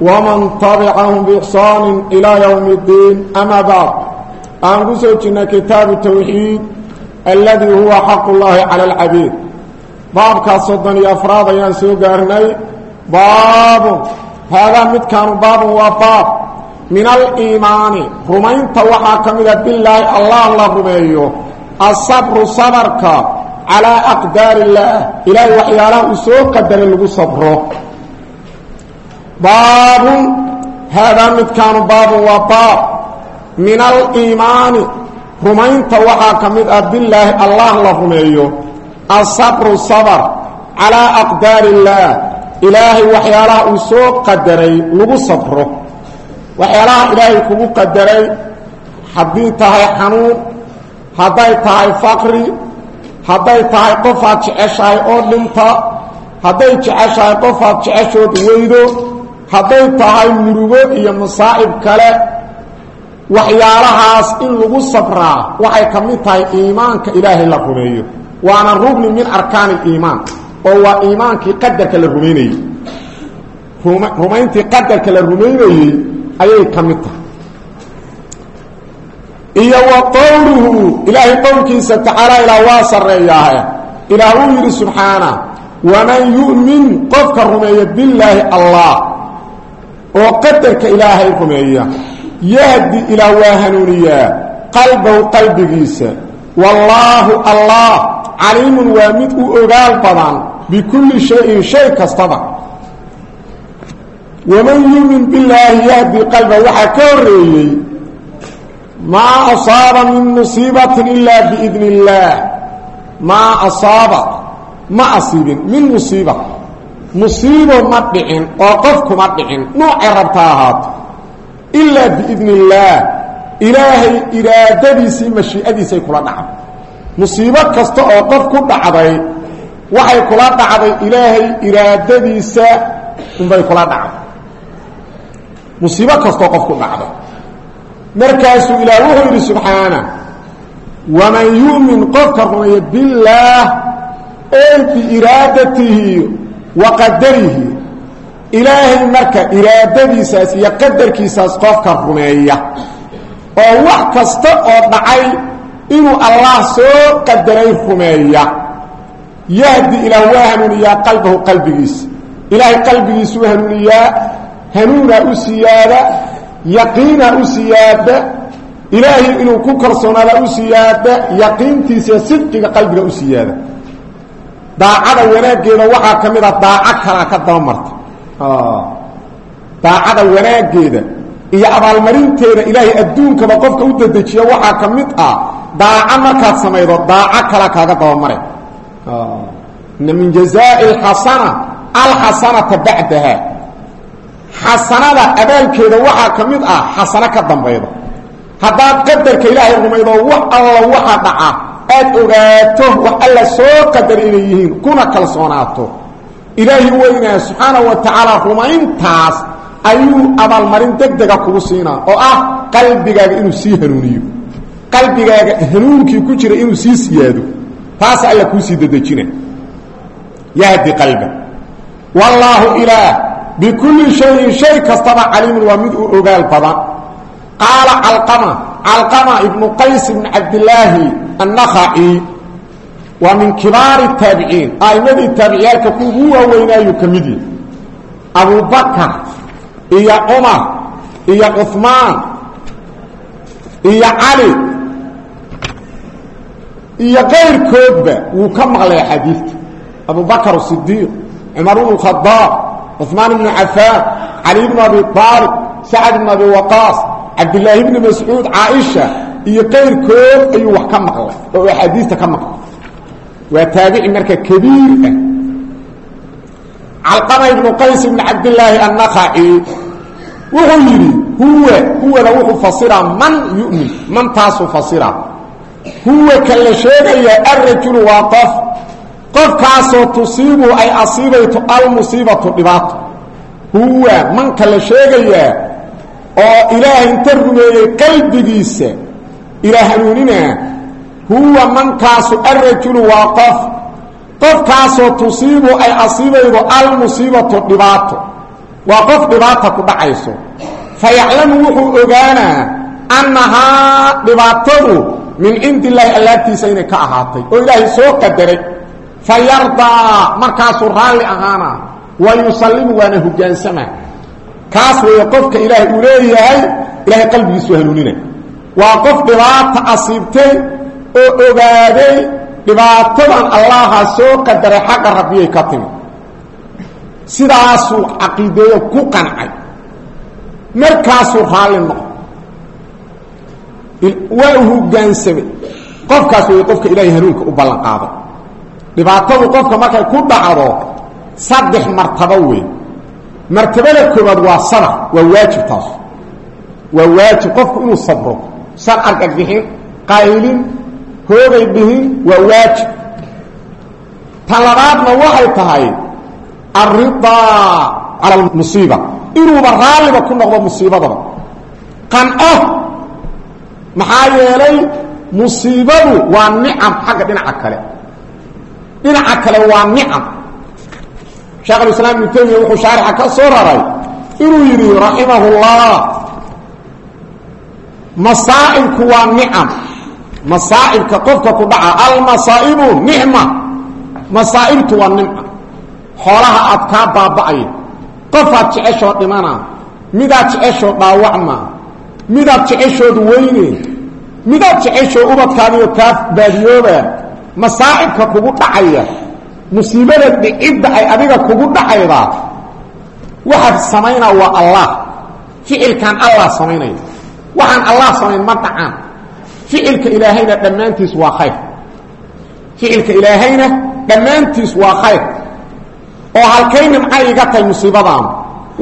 waman طبعهم بإحصان إلى يوم iddiin ama bacd aan ku soo jirnay kitaabu tawxiid alladii huwa xaqullaahi cala alcabiid baabkaas soddon iyo afraad ayaan soo gaarnay baabun haadaa midkaanu baabun waa baab min aliimaani rumaynta waxaa ka mida bilaahi allah la rumeeyo asabru sabarka calaa aqdaari illaah ilaahay waxyaalaha uu soo qadaray lagu sabro baabun haadaa midkaanu baabun waa baab. Min aliimaani rumaynta waxaa ka mid ah bilaahi allah la rumeeyo. Asabru sabr calaa aqdaar illaah ilaahay waxyaalaha uu soo qadaray lagu sabro. Waxyaalaha ilaahay kugu qadaray haddii tahay xanuun hadday tahay faqri hadday tahay qofaad jeceshahay oo dhinta hadday jeceshahay qofaad jeceshood weydo hadday tahay murugo iyo masaa'ib kale waxyaalahaas in lagu sabraa waxay ka mid tahay iimaanka ilaahay la rumeeyo. Waana rugni min arkaani iliimaan oo waa iimaankii qadarka la rumaynayey rumayntii qadarka la rumaynayey ayay ka mid tahay. Iyo wa qowluhu ilaahay qowlkiisa tacaala ilaa waa sarreeyaahe. Ilaah uu yidhi subxaana waman yu'min qofka rumeeya billaahi allah oo qadarka ilaahay rumeeya. Yahdi ilaah waa hanuuniyaa. Qalbahu qalbigiisa. Wallaahu allah caliimun waa mid u ogaal badan. Bikulli shayin shay kastaba. Waman yumin billaahi yahdi qalba waxaa ka horeeyey maa asaaba min musiibatin ilaa biidni illaah maa asaaba ma asiibin min musiiba musiibo ma dhicin oo qof kuma dhicin noocay rabta ahaato ilaa biidni illaah ilaahay iraadadiisii mashiicadiisay kula dhacday. Musiibo kasta oo qof ku dhacday waxay kula dhacday ilaahay iraadadiisa unbay kula dhacday. Musiibo kastoo qof ku dhacdo markaasuu ilaah wuxuu yidhi subxaana waman yu'min qofka rumeeya billaah ee biiraadatihi wa qadarihi. Ilaahay marka iraadadiisaas iyo qadarkiisaas qofka rumeeya oo wax kasta oo dhacay inuu allah soo qadaray rumeeya. Yahdi ilaah waa hanuuniyaa qalbahu qalbigiisa ilaahay qalbigiisuu hanuuniyaa hanuunaa u siyaada yaqiinaa u siyaada ilaahay inuu ku kalsoonaada u siyaada yaqiintiisa sidqiga qalbiga u siyaada daacada wanaaggeeda waxaa ka mid a daaco kalaa ka dabamarta daacada wanaaggeeda iyo abaalmarinteeda ilaahay adduunkaba qofka u dedejiya waxaa ka mid ah daaco markaad samaydo daaco kala kaaga dabamare ina min jazaa'i alxasana alxasanata bacdaha. Xasanada abaalkeeda waxaa ka mid ah xasano ka dambayda haddaad qadarka ilaahay rumaydo wax alla waxa dhaca aad ogaato wax alla soo qadar inay yihiin kuna kalsoonaato. Ilaahi weynaa subxaanahu wa tacaala rumayntaas ayuu abaalmarin deg dega kugu siinaa oo ah qalbigaaga inuu sii hanuuniyo. Qalbigaaga hanuunkii ku jira inuu sii siyaado. Taas alla kuu sii dedejina yahdi qalba. Wallaahu ilaah bikulli shayin shay kastaba caliimun waa mid uu ogaal badan. Qaala calqama calqama ibnu qays ibn cabdilaahi annakhaci waa min kibaari taabiciin a'immadii taabiciyaalka ku ugu waaweynaayuu ka mid yahi abubakar iyo cumar iyo cuhmaan iyo cali iyo kayrkoodba wuu ka maqlay axaadiidta abubakar sidiiq cumar bnu khadaab cثmaan بن cafaan cali bn abi aalib sacd bn abi waqaas cabdilaahi bni mascuud caaisha iyo qayrkood ayuu wax ka maqlay oo axaadiista ka maqlay. Waa taabici marka kabiir ah. Calqama ibnu qays ibn cabdilaahi annakhaci wuxuu yidhi huwa huwana wuxuu fasiraa man yu'min. Mantaasuu fasiraa. Huwa ka la sheegayaa alrajulu waa qof. Qofkaasoo tusiibu ay asiibayto almusiibatu dhibaato huwa manka la sheegayaa oo ilaahay inta rumeeyey qalbigiisa ilaa hanuuninaa huwa mankaasu alrajulu waa qof. Qofkaasoo tusiibu ay asiibaydo almusiibatu dhibaato. Waa qof dhibaata ku dhacayso. Fa yaclamu wuxuu ogaanaa annahaa dhibaatadu min cindi illaahi allaabtiisa inay ka ahaatay oo ilaahay soo qadaray. Fa yardaa markaasuu raalli ahaana wa yusallimu waana hogaansamaa kaas weeye qofka ilaahay uu leeyahay ilaahay qalbigiisu hanuunina waa qof dhibaata asiibtay oo ogaaday dhibaatadan allaha soo qadaray xagga rabbiyay ka timi. Sidaasuu caqiideeyo ku qancay. Markaasuu raalli noqo waa u hogaansamay qofkaas wey qofka ilaahay hanuunka u ballan qaaday dhibaatadu qofka markay ku dhacdo saddex martabo wey martabada koobaad waa sabr waa waajib taas. Waa waajib qofku inuu sabro san argagixin qaylin hoogay dhihin waa waajib ta labaadna waxay tahay alridaa cala almusiiba inuuba raalliba ku noqdo musiibadaba. Qanco maxaa yeelay musiibadu waa nicam xagga dhinaca kale. Dhinaca kale waa nicam. Sheekh alislaam ibnu taymiya wuxuu shaarixa ka soo raray inuu yidhi raximahullah masaa'ibku waa nicam. Masaa'ibka qofka ku dhaca almasaa'ibu nicma. Masaa'ibtu waa nimca xoolaha aad kaa baaba'aya qofaad jeceshoo dhimana midaad jeceshoo dhaawacma midaad jeceshoodu weyne midaad jeceshoo ubadkaadiyo kaa baadiyooba masaa'ibka kugu dhacaya musiibada dhicidda ay adiga kugu dhacayda waxaad samaynaa waa allah. Ficilkan allah samaynaya waxaan allah samayn ma dhacaan ficilka ilaahayna dhammaantiis waa khayr. Ficilka ilaahayna dhammaantiis waa khayr. Oo halkay nimca iga tahay musiibadaanu?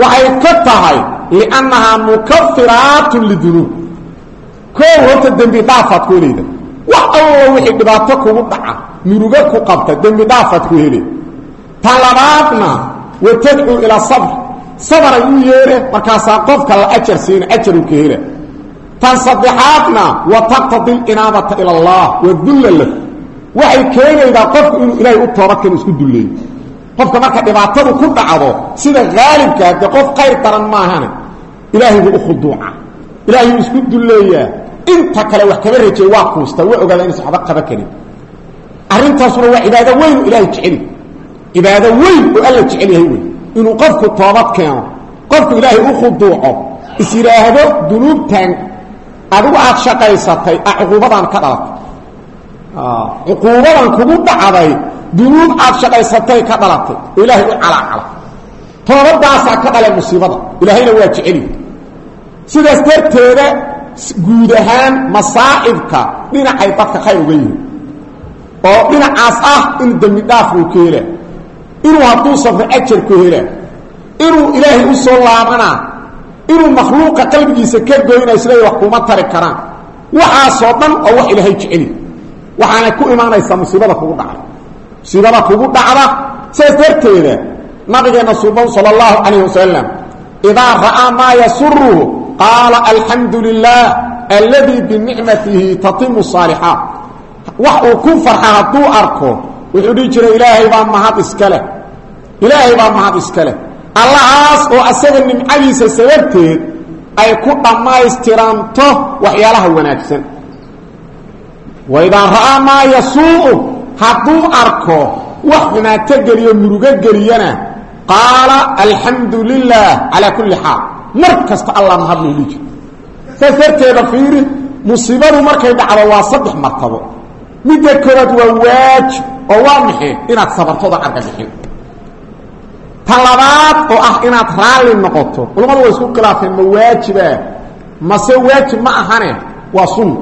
Waxay ka tahay liannahaa mukafiraatun lidunuub. Koo horta dembi dhaafaad ku helayda wax allo wixii dhibaato kugu dhaca murugo ku qabta dembi dhaafaad ku hele tan labaadna wa tadcuu ilaa sabr. Sabaray u yeere markaasaa qofka la ajar siina ajaruu ka hela tan saddexaadna wa taqtadi linaabata ila allah wa dulla lah waxay keenaydaa qofku inuu ilaahay u toobadkan isku dulleeyo qofka marka dhibaatadu ku dhacdo sida haalibkaa dee qof qayr daran maahane ilaahay buu u khuduuca. Ilaahay isku dulleeyaa inta kale wax kama rajey waa kuusta waa ogaada inaysan waxba qaba karin. Arrintaasuna waa cibaado weyn oo ilaahay jeceli cibaado weyn oo alla jecel yahay wey inuu qofku toobad keeno qofku ilaahay u khuduuco is adigu aad shaqaysatay a cuquubadan ka dhalatay cuquubadan kugu dhacday dunuub aad shaqaysatay ka dhalatay. Oo ilaahay u calaacala toobadaasaa ka dhalay musiibada. Ilaahayna waa jeceli. Sidaas darteeda guud ahaan masaa'ibka dhinacay dadka khayr uga yihiin oo dhinacaas ah in dembi dhaaf uu ka hela inuu hadduu ajar ku hela inuu ilaahay u soo laabanaa inuu makhluuqa qalbigiisa ka goynayo siday wax kuma tari karaan. Waxaasoo dhan oo wax ilaahay jeceli. Waxaana ku imaanaysaa musiibada kugu dhacda. Musiibada kugu dhacda sidaas darteeda nabigeenna suuban sala allahu calayh wasalam idaa ra'aa maa yasuruhu qaala alxamdu lilah alladii binicmatihi tatimu saalixaat wax uu ku farxa hadduu arko wuxuu dhihi jiray ilaahay baa mahad iska leh. Ilaahay baa mahad iska allahaas oo asaga nimcadiisa sababteed ay ku dhammaystiranto waxyaalaha wanaagsan. Waidaa ra'aa maa yasuu'u hadduu arko wax xumaato geliyo murugo geliyana qaala alxamdu lilah calaa kulli xaal. Mar kasta allah loo dhiji saas darteeda fiiri musiibadu markay dhacdo waa saddex martabo. Midda koobaad waa waajib oo waa maxay? Inaad sabartooda argagixin. ta labaad oo ah inaad raalli noqoto. Culammadu way isku khilaafeen ma waajiba mase waajib ma ahane waa sunna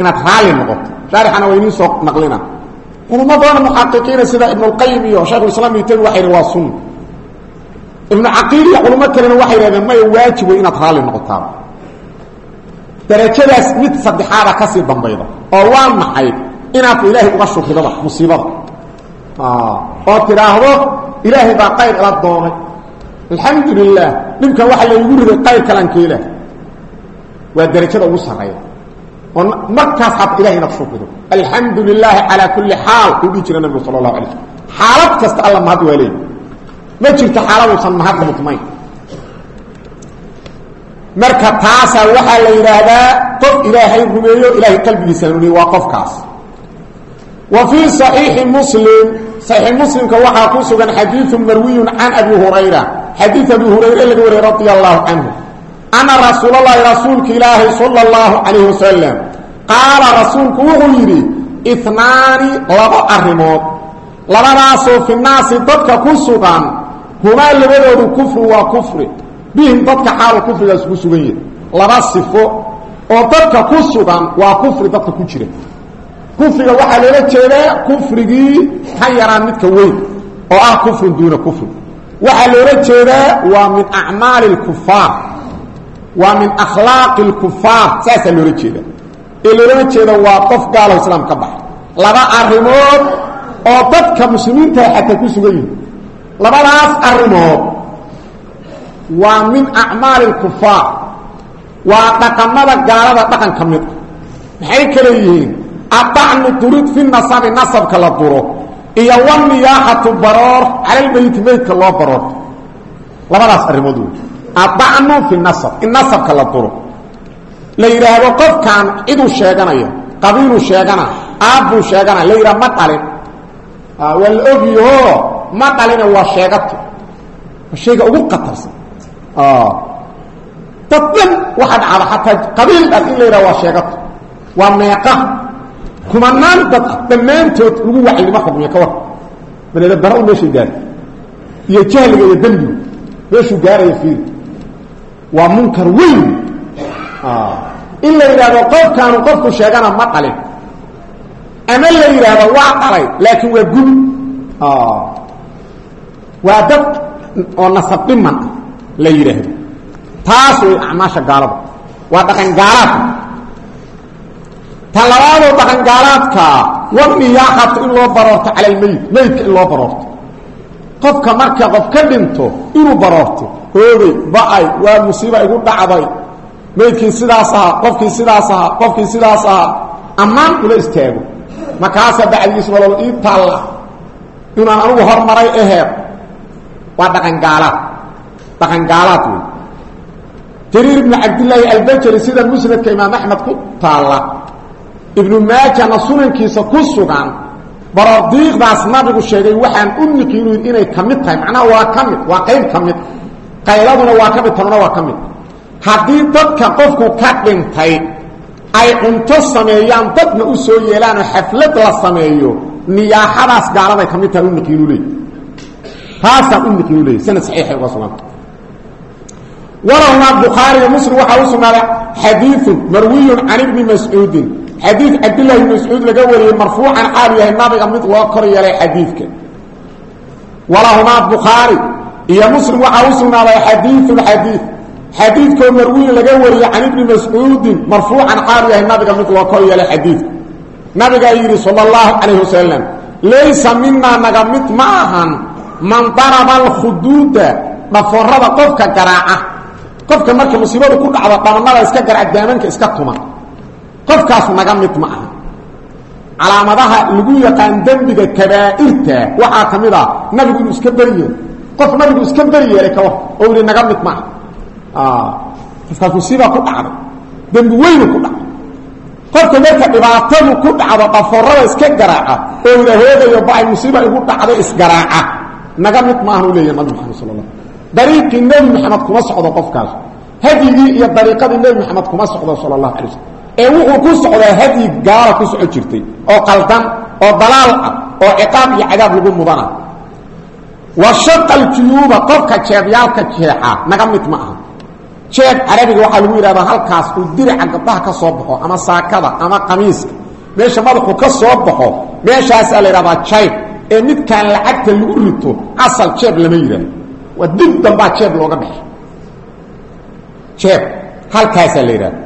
inaad raalli noqoto. Shaarixana waa soo naqlina. Culamo badan muxaqiqiina sida ibnulqayim iyo shaykhulislaam ibnu taymi waxay yidhi waa sunna ibnu caqiil iyo culimo kalena waxay yidhahdeen maya waajib wey inaad raalli noqotaa. Darajadaas mid saddexaada ka sii dambayda oo waa maxay? Inaad ilaahay uga shukridaba musiibada. Oo tidhaahdo ilaahay baa qayr ila doonay. Alxamdu lilah dhibkan waxaa laygu riday qayr kalanka ilaah. Waa darajada ugu sarayda oo markaas had ilahay inaad shukrido alxamdu lilaahi calaa kulli xaal uu dhihi jira nabigu sala allahu alay slm xaalad kasta alla mahad waa leey ma jirto xaaladuusan mahadka mutmayn marka taasaa waxaa la yidhaahdaa qof ilaahay rumeeyo ilaahay qalbigiisa waa qofkaas. Wa fii صaxiix muslimka waxaa ku sugan xadiiu marwiyu can abi hurayra. Xadii abi hurayre laga wariyey الله allahu canhu ana rasuulalahi rasuulka ilaahi sala الله calayh wasalam qaala rasuulku wuxuu yidhi inaani laba arrimood. Labadaasoo fi naasi dadka ku sugan humaa labadoodu kufru waa kufri. Bihim dadka xaalu kufrigaas ku sugan yahi laba sifo oo dadka ku sugan waa kufri dadka ku jira kufriga waxaa loola jeedaa kufrigii ka yaraa midka weyn oo ah kufrun duuna kufri waxaa loola jeedaa waa min acmaali اlkufaar waa min akhlaaqi اlkufaar saasaa loola jeeda ee loolama jeeda waa qof gaalo islaam ka baxay laba arrimood oo dadka muslimiintaha xataa ku sugan yihin labadaas arrimood waa min acmaali اlkufaar waa dhaqamada gaalada dhaqan ka mid maxay kale yihiin Adacnu durid fi nasabi nasabka la duro iyo waniyaaxatu baroor calalmeyti meydka loo baroorto labadaas arrimood wey adacnu fi nasab in nasabka la duro la yidhaahdo qofkan ciduu sheeganaya qabiiluu sheegana aabbuu sheegana la yidhaha ma dhalin waa la ogyaho ma dhalina waa sheegato waa shayga ugu qatarsan dad dhan waxaa dhacda xataa qabiil dhan in la yidhaha waa sheegato waa meeqa kumanaan dad dhammaantood lagu wacylnimo xukmiya ka war. Baneeda dara u meeshay iyo jahliga iyo dembigu meeshuu gaaraya fiiri. Waa munkar weyn. In la yidhaahdo qofkaanu qofku sheegana ma dhalin. Ama la yidhaahdo waa dhalay laakiin waa gub waa dad oo nasab ah la yidhaahdo. Taas way acmaasha gaalada waa dhaqan gaalaadka ta labaadoo dhaqan gaalaadka waniyaaxatu in loo baroorto cala almeyd meydka in loo baroorto. Qofka marka qof ka dhinto inuu baroorto hoogay ba'ay waa musiiba igu dhacday. Meydkii sidaas ahaa qofkii sidaas ahaa qofkii sidaas ahaa. Ammaan ula istaago. Markaasaa bacdigiis nolol ii taalla? Inaan anugu hormaray aheed waa dhaqan gaalaad. Dhaqan gaalaad wey jariir ibnu cabdillaahi albajari sida musnadka imaam axmed ku taalla ibnu maajana sunankiisa ku sugan baroordiiqdaas nabigu sheegay waxaan u niqiinuyn inay ka mid tahay. Macnaha waa ka mid waa qayb ka mid. Qayladuna waa ka mid tanuna waa ka mid. Haddii dadka qofku ka dhintay ay cunto sameeyaan dadna u soo yeelaanoo xaflad la sameeyo niyaaxadaas gaaladay ka mid tahay u niqiinu leey taasaan u niqiinu leey sanad saxiixay uga mascuudin xadiid cabdillahi bn mascuud laga wariyey marfuucan xaalu yahay nabiga mid loo kor yeelay xadiidka walahumaa bukhaari iyo muslim waxaa u sugnaaday xadiiun xadiid xadiidkoo marwiyin laga wariyey can ibni mascuudin marfuucan xaalu yahay nabiga mid loo kor yeelay xadiidka nabigaa yidhi sala allahu calayh wasalam laysa minaa naga mid ma ahan man daraba alkhuduuda dhaforada qofka garaaca. Qofka marka musiibadu ku dhacdo dhamanada iska garaac qofkaasu naga mid ma aha. Calaamadaha lagu yaqaan dembiga kabaa'irta waxaa ka mid ah nabigu inuu iska beri yeelo qof nabigu iska beri yeelay kawa oo yihi naga mid ma aha. Qofkaas musiibaa ku dhacday. Dembi weynu ku dhacday. Qofka marka dhibaatadu ku dhacdo dhaforada iska garaaca oo yidha hoogayo ba'ay musiiba igu dhacday isgaraaca naga mid maahan u leeyahy nabi maxamed sal la dariiqii nebi maxamed kuma socdo qofkaas. Hadyigii iyo dariiqadii nebi maxamed kuma socdo sala allahu ee wuxuu ku socdaa hadyi gaala ku soco jirtay oo qaldan oo dalaal ah oo ciqaab iyo cadaab lagu mudana. Wa shaqa aljuyuuba qofka jeebyaalka jeexa naga mid ma aha. Jeeb carabiga waxaa lagu yidhahdaa halkaas uu dirica gabdhaha ka soo baxo ama saakada ama qamiiska. Meesha madaxu ka soo baxo meeshaasaa la yidhahdaa jayb ee midkaan lacagta lagu rito asal jeeb lama yidhaahdo waa dambaa jeeb looga baxay jeeb halkaasaa la yidhahda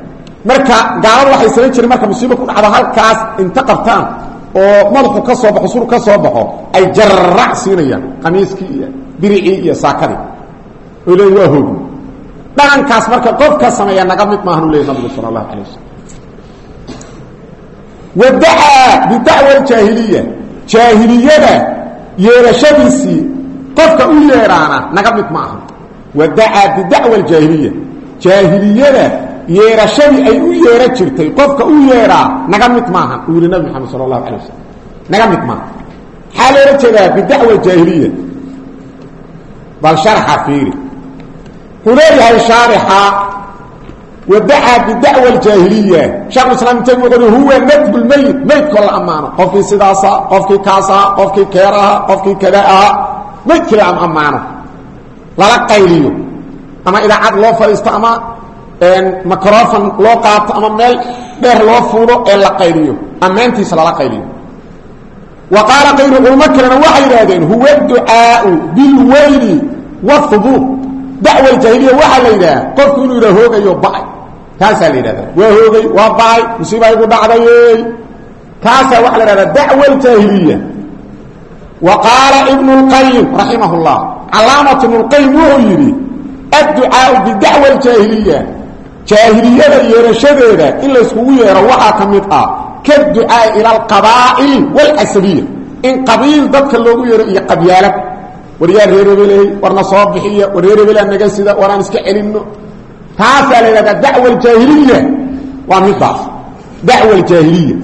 marka gaalada waxay samayn jireen marka musiibo ku dhacdo halkaas inta qabtaan oo madaxu ka soo baxo sur ka soo baxo ay jararac siinayaan qamiiskii iyo diricii iyo saakadii. Oo leeyi waa hoogi dhaqankaas marka qofka sameeya naga mid maahan u leeyay nabigu sala allahu calay wasalam wadacaa bidacwa aljaahiliya. Jaahiliyada yeerashadiisii qofka u yeedhaana naga mid ma aha wadacaa bidacwa aljaahiliya. Jaahiliyada yeerashadii ay u yeera jirtay qofka u yeedhaa naga mid maaha uu nabi maxamed sala allahu alay naga mid maaha. Maxaa loola jeedaa bidacwa jaahiliya. Bal sharxa fiiri. Wuxuu leeyahay shaarixa wadacaa bidacwa aljaahiliya shekhulislaam ibn taymiya wuxuu huwa nadbu lmeyit meydkoo la ammaano. Qofkii sidaasa qofkii kaas aha qofkii keer aha qofkii kada aha meydkii la ammaano qayliyo. Ama idaacad loo fadhiisto ama microfon loo qaato ama meel dheer loo fuulo ee la qayliyo ammaantiisa lala qayliyo wa qaala kayru culmo kalena waxay yidhaahdeen huwa ducaau bilweyli whubuur dacwa jaahiliya waxaa la yidhaha qofku inuu yidha hoogayo ba'ay taasaa la yidhahda waa hoogay waa ba'ay musiiba igu dhacdayey taasaa waxaa la yhahda dacwa aljaahiliya wa qaala ibnu اlqayim raximah اllah calaamat ibnu اlqayim wuxuu yidhi adducaau bidacwa aljaahiliya jaahiliyada yeerashadeeda in layskugu yeero waxaa ka mid ah kaducaai ila alqabaa'il wاlcasabiya in qabiil dadka loogu yeero iyo qabyaalad. War yaa reer hebeley warna soo bixiya war reer hebelaa naga sida waraan iska celinno. Taasaa la yidhahdaa dacwa aljaahiliya waa midaas dacwa aljaahiliya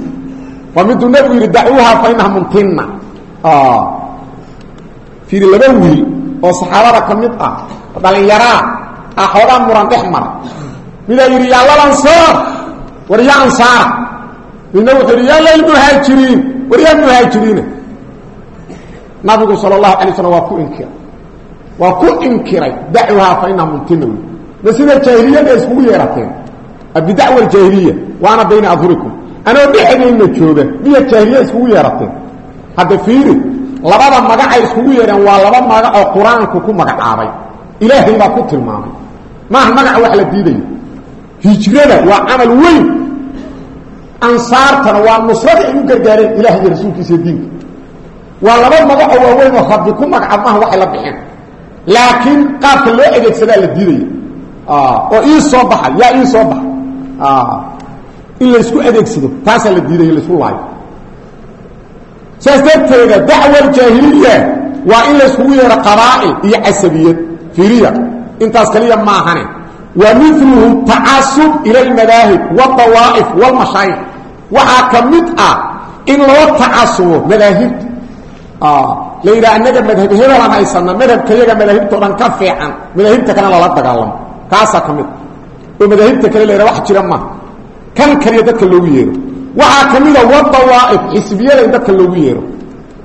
waa miduu nabigu yidhi dacuuha fa inaha oo saxaabada ka mid ah dhalinyaraa ah xoogaa muran midaa yidhi yaa lalansaar war yaa ansaara midna wuxuu yidhi yaa lalmuhaajiriin war yaa muhaajiriina nabigu sal اlahu alay slam waa ku inkiray. Waa ku inkiray. Dacwahaa fa inaha muntina wey ma sida jaahiliyada iskugu yeerateen. Bidacwa aljaahiliya waana bayna adhurikum. Anoo dhexdayna jooga miya jaahiliya iskugu yeerateen. Hadda fiiri labada magacay iskugu yeereen waa laba magac oo qur'aanku ku magacaabay. Ilaahay baa ku tilmaamay. Maaha magaca wax la diidayo hijrada waa camal weyn. Ansaartana waa nusrada ay u gargaareen ilaah iyo rasuulkiisa diinka. Waa laba magacoo waaweyn oo rabbi ku magacaab maaha waxay la bixeen. Laakiin qaabka loo adeegsadaa la diidaya oo ii soo baxa yaa ii soo baxa in laysku adeegsado taasaa la diidaya laysku laayo saas darteeda dacwa aljaahiliya waa in layskugu yeero qabaa'il iyo casabiyad fiiriya. Intaas kaliya maahane wa miluhu tacasub ila almadaahib wadawaa'if walmashaayikh waxaa ka mid ah in loo tacasubo madaahibta la yidhaha anaga madhab hebelaan haysana madhabka yaga madaahibtao dhan ka fiican madaahibta kalena lala dagaalamo kaasaa ka mid. Oo madaahibta kale la yhaha wax jira maaha kan kaliya dadka loogu yeero. Waxaa ka mida wadawaa'if xisbiyada in dadka loogu yeero.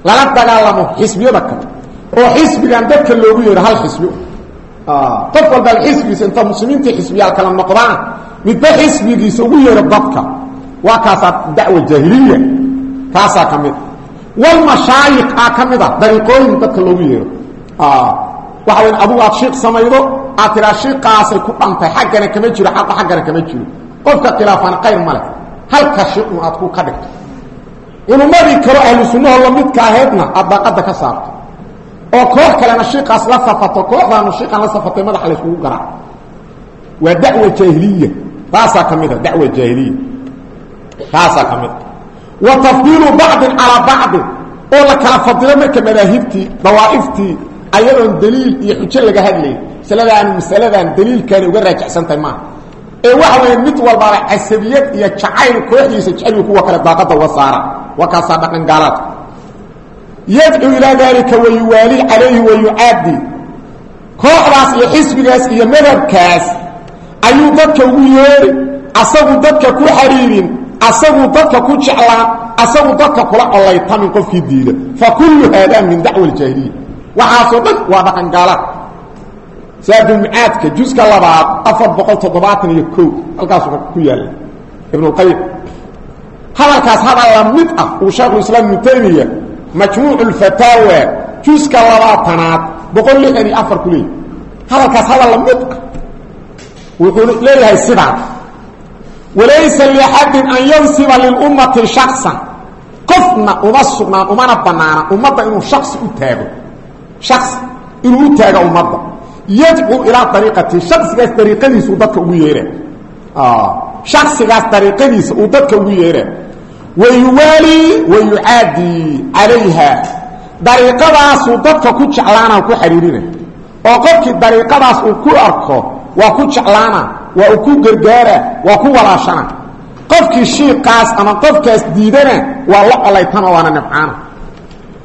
Lala dagaalamo xisbiyada kale. Oo xisbigan dadka loogu yeero hal xisbi qof walba xisbigiisa inta muslimiintii xisbiyaal kala noqdaan midba xisbigiisa ugu yeero dadka waa kaasaa dacwa jaahiliya. Kaasaa ka mid. Walmashaayik aa ka mid a dariiqooyin dadka loogu yeero. Waxa weya adugu aad shiiq samaydo aad tiraa shiiqaasay ku dhantay xaggana kama jiro xaqa xaggana kama jiro. Qofka khilaafaan qayr ma leh. Halka shiiqun aad ku ka dhigto. Culummadii kalo ahlu sunnaho lamidka ahaydna aad daaqadda ka saarto oo koox kalena shiiqaas la safato kooxdaanu shiiqaan la safatay madaxa layskugu garaac waa dacwa jaahiliya. Taasaa ka mid a dacwa jaahiliya. Taasaa ka mid wa tafdiilu bacdin calaa bacdin oo la kala fadilo marka madaahibtii dawaa'iftii ayadoon daliil iyo xujo laga hadlayn masaladaan masaladan daliilkaani uga raajacsantahay maaha ee waxa weya mid walbaaba casabiyad iyo jacayl kooxdiisa jeceliyu kuwa kale daaqadda uga saara. Waa kaasaa dhaqan gaalaadka yadcuu ilaa daalika wayuwaali calayhi wayucaadi. Kooxdaas iyo xisbigaas iyo madhabkaas ayuu dadka ugu yeeri asagu dadka ku xariirin asagu dadka ku jeclaan asagu dadka kula colaytamin qofkii diida. Fa kullu haadaa min dacwa aljaahiliya waxaasoo dhan waa dhaqan gaalaad saadulmucaadka juska labaad afar boqol toddobaatan iyo ko halkaasu ku yaalla ibnulqayim hadalkaas hadal la mid ah uu shaekhulislaam ibnu taymiya majmuucu lfataawa juska labaatanaad boqol lixdan iyo afar ku leeyahy hadalkaas hadal la mid ah. Wuxuu leeyahay sidaan walaysa liaxadin an yansiba lilummati shaksan qofna uma sugnaan umana banaana ummadda inuu shasi u taago. Shasi inuu u taago ummadda. Yadcuu ilaa ariiqati shaksigaas dariiqadiisa uu dadka ugu yeera shaksigaas dariiqadiisa uu dadka ugu yeera wayuwaalii wayucaadii calayha. Dariiqadaasuu dadka ku jeclaana ku xidhiirina oo qofkii dariiqadaas uu ku arko waa ku jeclaana waa uu ku gargaara waa ku walaashana. Qofkii shiiqaas ama qofkaas diidana waa la colaytama waana nibcaana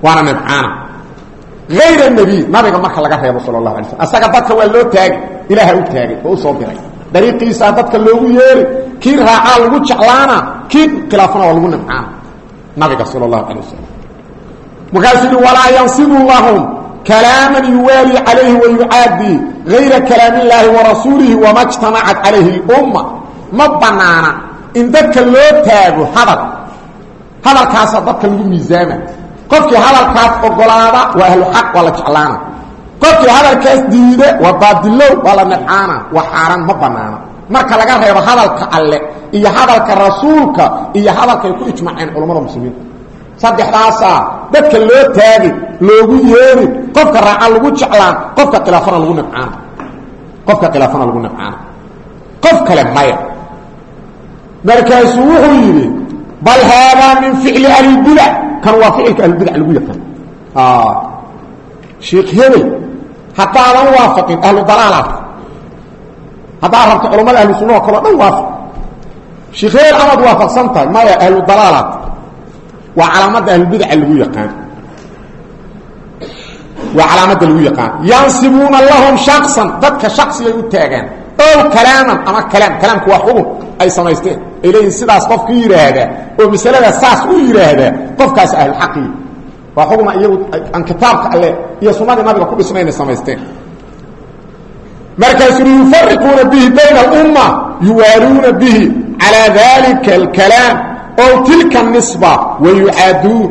waana nibcaana ayr nebi nabiga marka laga reebo sal lahu ala slam asaga dadka waa loo taagay ilaaha u taagay oo u soo diray. Dariiqiisaa dadka loogu yeeri kii raacaa lagu jeclaana kii khilaafana waa lagu nibcaana nabiga sal lahu ala wasalam markaasuu yihi walaa yansibu lahum kalaaman yuwaalii calayhi wayucaadii gayra kalaam illaahi warasuulihi wama jtamacat calayhi اlumma ma banaana in dadka loo taago hadal. Hadalkaasa dadka lagu miisaama. Qofkii hadalkaas ogolaada waa ahlu xaq waa la jeclaana. Qofkii hadalkaas diida waa baadilow waa la nibcaana waa xaaraan ma banaana marka laga reebo hadalka alle iyo hadalka rasuulka iyo hadalkay ku ijmaceen culammada muslimiinta. Saddexdaasaa dadka loo taagay loogu yeeri qofka raaca lagu jeclaan qofka khilaafana lagu nibcaana qofka khilaafana lagu nibcaana qof kale maya. Markaasuu wuxuu yidhi bal haadaa min ficli ahlilbidac kan waa ficilka ahlulbidac lagu yaqaan. Sheikh hebel haddaadan waafaqin ahlu dalaalaad haddaad rabto culamada ahlu sunnaha kaleo dhan waafaq sheikh hebel amaad waafaqsan tahay maya ahlu dalaalaad. Waa calaamadda ahlulbidaca lagu yaqaan. Waa calaamadda lagu yaqaan. Yansibuuna lahum shaksan dadka shaksiyay u taagaan. Ow kalaaman ama kalaam kalaamku waa xubun ay samaysteen. Ay leeyihiin sidaas qofka yidhaahdaa oo masalada saas u yidhaahdaa qofkaas ahlulxaqii waa xugma iyagu aan kitaabka alle iyo sunnadii nabiga ku dhisnayna samaysteen markaasuu yufariquuna bihi bayna alumma yuwaaluuna bihi calaa dalika alkalaam ow tilka nisba wayucaaduun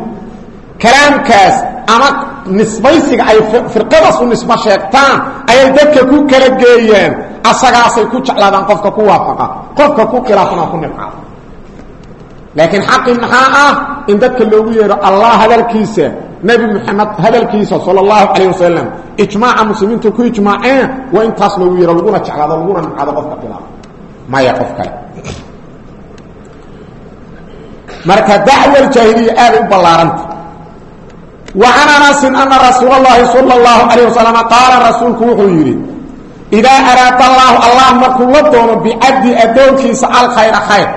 kalaamkaas ama nisbaysiga ay firqadaas u nisbo sheegtaan ayay dadka ku kala geeyaan asagaasay ku jeclaadaan qofka ku waafaqa qofka ku khilaafana ku nibca laakiin xaqii maxaa ah? In dadka loogu yeedho allah hadalkiisa nebi moxamed hadalkiisa sala allahu calayh wasalam ijmaaca muslimiintu ku ijmaaceen waa intaas loogu yeedho laguna jeclaado laguna nibcado qofka khilaaf. Maya qof kale. Marka dacwa aljaahiliya aaday u ballaaranta. Wa can anasin ana rasuula اllahi sala اllahu calayh wasalam qaala rasuulku wuxuu yidhi idaa araada allaahu allah markuu la doono bicabdi addoonkiisa alkhayra khayr.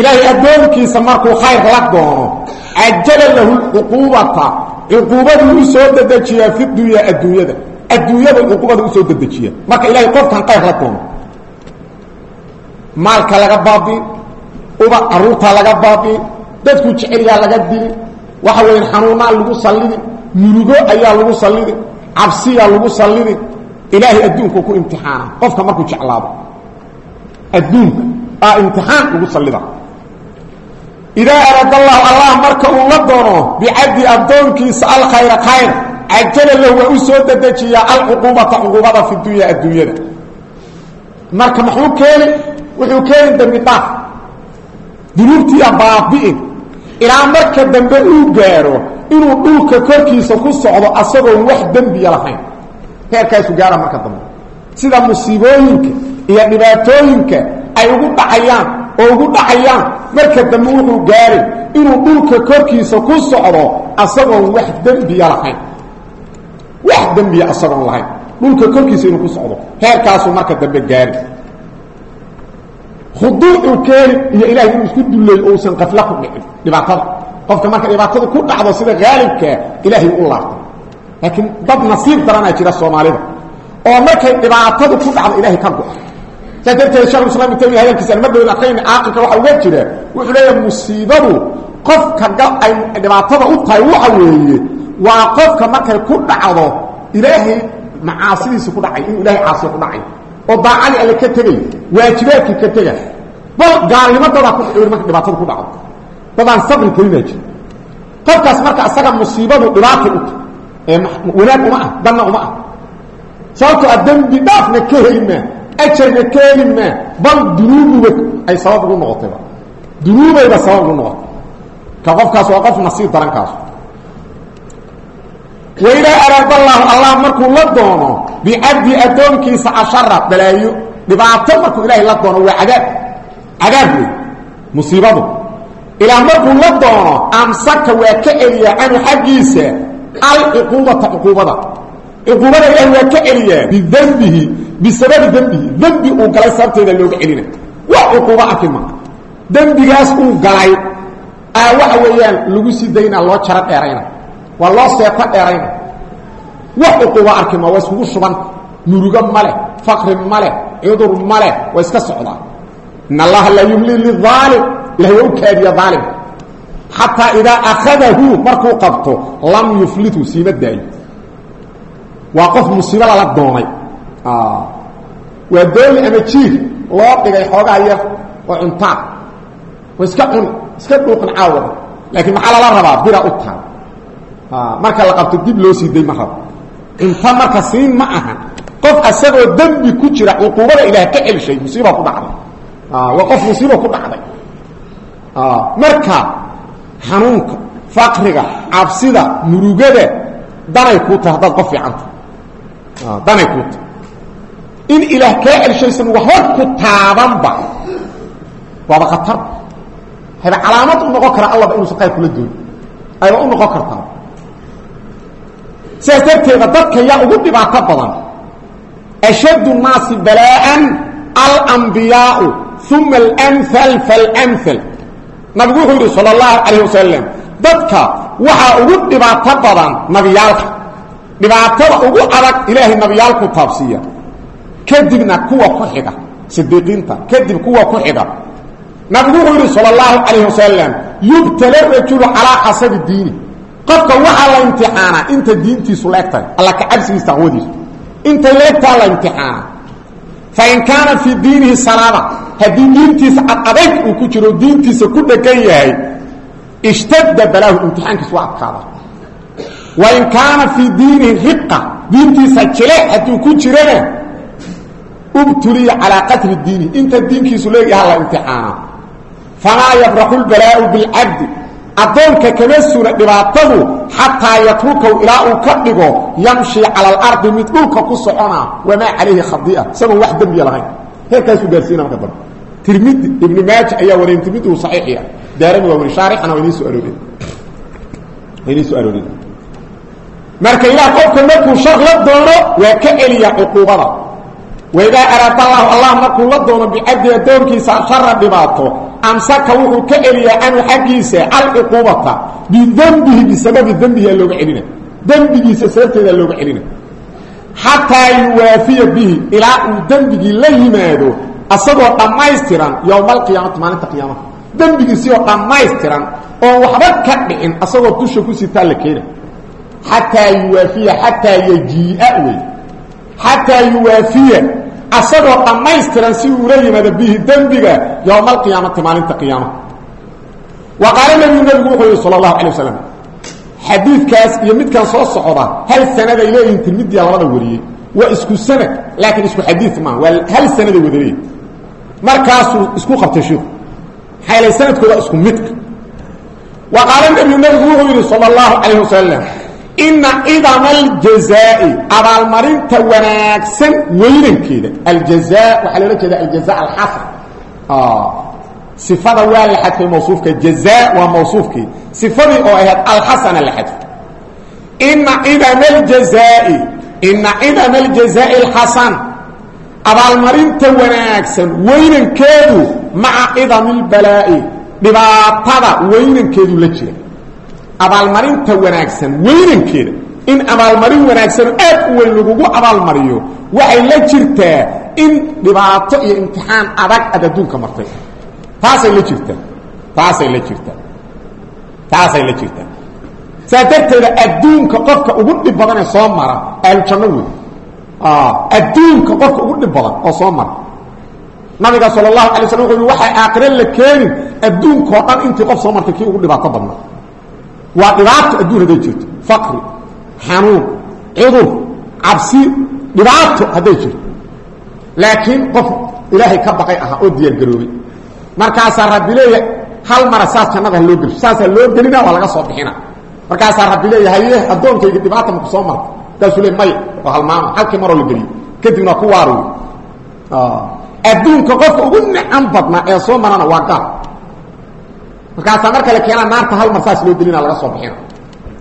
Ilaahay addoonkiisa markuu khayr la doono cajala lahu cuquubata cuquubaduu u soo dedejiyaa fi dunyaa adduunyada adduunyada cuquubada u soo dedejiya marka ilahay qofkan khayr la doono maalka laga baabiin uba caruurtaa laga baabiin dadkuu jecelyaa laga dili waxa weya xanuunaa lagu sallidi murugo ayaa lagu sallidi cabsiyaa lagu sallidi ilaahay adduunku ku imtixaana qofka markuu jeclaado adduunka aa imtixaan lagu sallida idaa araada allahu allah marka uu la doono bicabdi addoonkiisa alkhayra khayr cajala lahu waa u soo dedejiyaa alcuquubata cuquubada fi dunya adduunyada. Marka muxuu keeni wuxuu keeni dembi dhaaf. Dunuubtiiya baabi'in. Ilaa marka dambe uu gaaro inuu dhulka korkiisa ku socdo asagoon wax dembiya lahayn. Heerkaasu gaara marka dambe. Sida musiibooyinka iyo dhibaatooyinka ay ugu dhacayaan oo ugu dhacayaan. Marka dambe wuxuu gaaray inuu dhulka korkiisa ku socdo asagoon wax dembiya lahayn. Wax dembiya asagoon lahayn. Dhulka korkiisa inuu ku socdo. Heerkaasuu marka dambe gaari khuduucuu keeni iyo ilahay inuu isku duleeyo ousan qafla ku dhicin. Dhibaatada. Qofka marka dhibaatada ku dhacdo sida haalibkaa ilaahay u laabtay laakiin dad nasiib daranaa jira soomaalida. Oo markay dhibaatadu ku dhacdo ilahay ka go-a saas darteed shekh islam ibn tamiya hadalkiisa ma dhowin aqrayna caaqilka waxa uga jira wuxuu leeyahay musiibadu qofka ay dhibaatada u tahay waxa weeye waa qofka markay ku dhacdo ilaahay macaasidiisa ku dhacay inuu ilahay caasiya ku dhacay. Oo daacadii alle ka tegay waajibaadkii ka tega bal gaalnimo dadaa ku dhici marka dhibaatada ku dhacdo. Dadaan sabri karinaa jira qofkaas marka asaga musiibadu dhibaatay ajarna ka heli maa bal dunuububa ay sabab ugu noqotayba dunuubayba sabab ugu noqotay ka qofkaas waa qof nasiib darankaas waidaa araada allahu allah markuu la doono bicabdi addoonkiisa ashara balaayo dhibaato markuu ilaahay la doono waa cadaab cadaab wey musiibadu ilaa markuu la doono amsaka waa ka celiyaa canhu xaggiisa alcuquubata bisababi dembihi dembi uu galay sababteeda looga celina wax cuquubo arki ma dembigaas uu galay aa waxa weeyaan lagu sii daynaa loo jaro dheerayna waa loo seeto dheerayna wax cuquubo arki ma waa iskugu shubanta murugo maleh faqri maleh cudur maleh waa iska socdaa in allaha laa yumli liaalim ilahay waa u kaadiya aalimka xataa idaa waa dooli ama jiir loo dhigay xoogaa yar oo cuntaan wa iska cuni iska dhuuqan caawada laakiin maxaa lala rabaa? Bira u taal. Marka la qabto dib loo sii day ma rabo. Cunto marka siin ma ahan qof asagoo dembi ku jira cuquubada ilaah ka celshay musiiba ku dhacday. Waa qof musiiba ku dhacday. Marka xanuunka faqriga cabsida murugada danay kuu tahay haddaad qof fiicanta danay kuu tahay in ilaah kaa celshaysan waxba ku taabanba. Waaba khatar. Haba calaamad u noqon kara allaba inuusan qayr kula doon ayba u noqon kartaa sidaas darteeda dadka yaa ugu dhibaato badan. Ashaddu naasi balaa'an alambiyaau uma almhal faalmhal nabigu wuxuu yidhi sala allahu wasalam dadka waxaa ugu dhibaato badan nabiyaalka. Dhibaatada ugu adag ilaahay nabiyaalku taabsiiya kadibna kuwa ku xiga sidiiqiinta kadib kuwa ku xiga. Nabigu wuxuu yidhi salى اllahu calayh wasalam yubtala rajulu calaa xasabi diini. Qofka waxaa la imtixaanaa inta diintiisu la eg tahay alla ka cabsigiisa taqwadiisu intay la egtaa la imtixaana fain kaana fii diinihi salaama haddii diintiisa adadayg uu ku jiro diintiisa ku dhegan yahay ishtadda balaahu imtixaankiisu waa adkaada. Wain kaana fii diinihi riqa diintiisa jile hadduu ku jirana ubtuliya calaa qadri diinihi inta diinkiisu leegyaha la imtixaana famaa yabraxu lbalaau bilcabdi. Addoonka kama suna dhibaatadu xataa yatrukahu ilaa uu ka dhigo yamshi cala alardi mid dhulka ku socona wamaa calayhi khadia isagoon wax dembiya lahayn heerkaasuu gaarsiina marka dambe tirmidi ibnu maaja ayaa wariyay tirmidi uu saxiixiya daarami waa wari shaarixana waa inii soo arooreen waa inii soo arooreen marka ilaah qofka markuu shar la doono waa ka celiya cuquubada waidaa araada allahu allah markuu la doono bicabdi addoonkiisa shara dhibaato amsaka wuxuu ka celiyaa canhu xaggiisa alcuquubata bidembihi bisababi dembihi aa looga celina. Dembigiisa sababteeda looga celina. Xataa yuwaafiya bihi ilaa uu dembigii la yimaado asagoo dhammaystiran yowma alqiyaamati maalinta qiyaamaha dembigiisii oo dhammaystiran oon waxba ka dhicin asagoo dusha ku sitaa la keena. Xataa asagoo dhammaystiran si uula yimaado bihi dembiga yowma alqiyaamati maalinta qiyaamaha wa qaala nabigu nabigu wuxuu yihi sala allahu calay wasalam iyo midkan soo socda hal sanaday leeyihiin tirmidiya labada wariyey waa isku sanad laakiin isku xadiid maaha waa hal sanaday wada leeyihiin markaasuu isku qabtay shiiku maxaa sanadkooda isku midka. Wa qaala nabigu nabigu wuxuu yihi sala allahu ina cidama aljazaai abaalmarinta wanaagsan weynankeeda aljaza waxaa loola jeeda aljaza alxasan ifada waa la xadfay mawsuufka. Jaza waa mawsuufkii. Ifadii oo ahayd alxasana la xadfay. Ina cidama aljazaai ina cidama aljazaai alxasan. Abaalmarinta wanaagsan weynankeedu maca cidami lbalaa'i dhibaatada weynankeedu la jira abaalmarinta wanaagsan weynankeeda. In abaalmarin wanaagsan aad u weyn lagugu abaalmariyo waxay la jirtaa in dhibaato iyo imtixaan adag ad adduunka martay. Taasay la jirtaa. Taasay la jirtaa. Taasay la jirtaa. Saa darteeda adduunka qofka ugu dhib badan ee soo mara ahlujanno wey adduunka qofka ugu dhib badan oo soo mara. Nabiga sal اlahu alay slam wuxuu waxay aakhire la keenin adduunkao dhan intii qof soo martay kii ugu dhibaato badnaa waa dhibaato adduun haday jirto. Faqri xanuun cudur cabsi dhibaato hadday jirto. Laakiin qof ilaahay ka baqay ahaa oo diyaargaroobay markaasaa rabbi leeya hal mara saas jannada loo gelsho saasaa loo gelina waa laga soo bixina. Markaasaa rabbi leeya haye addoonkayga dhibaata maku soo marta markaasuu le may oo halmaama halkii maroo la geliyo kadibna ku markaasaa marka la keenaa naarta hal mar saas loo gelina laga soo bixina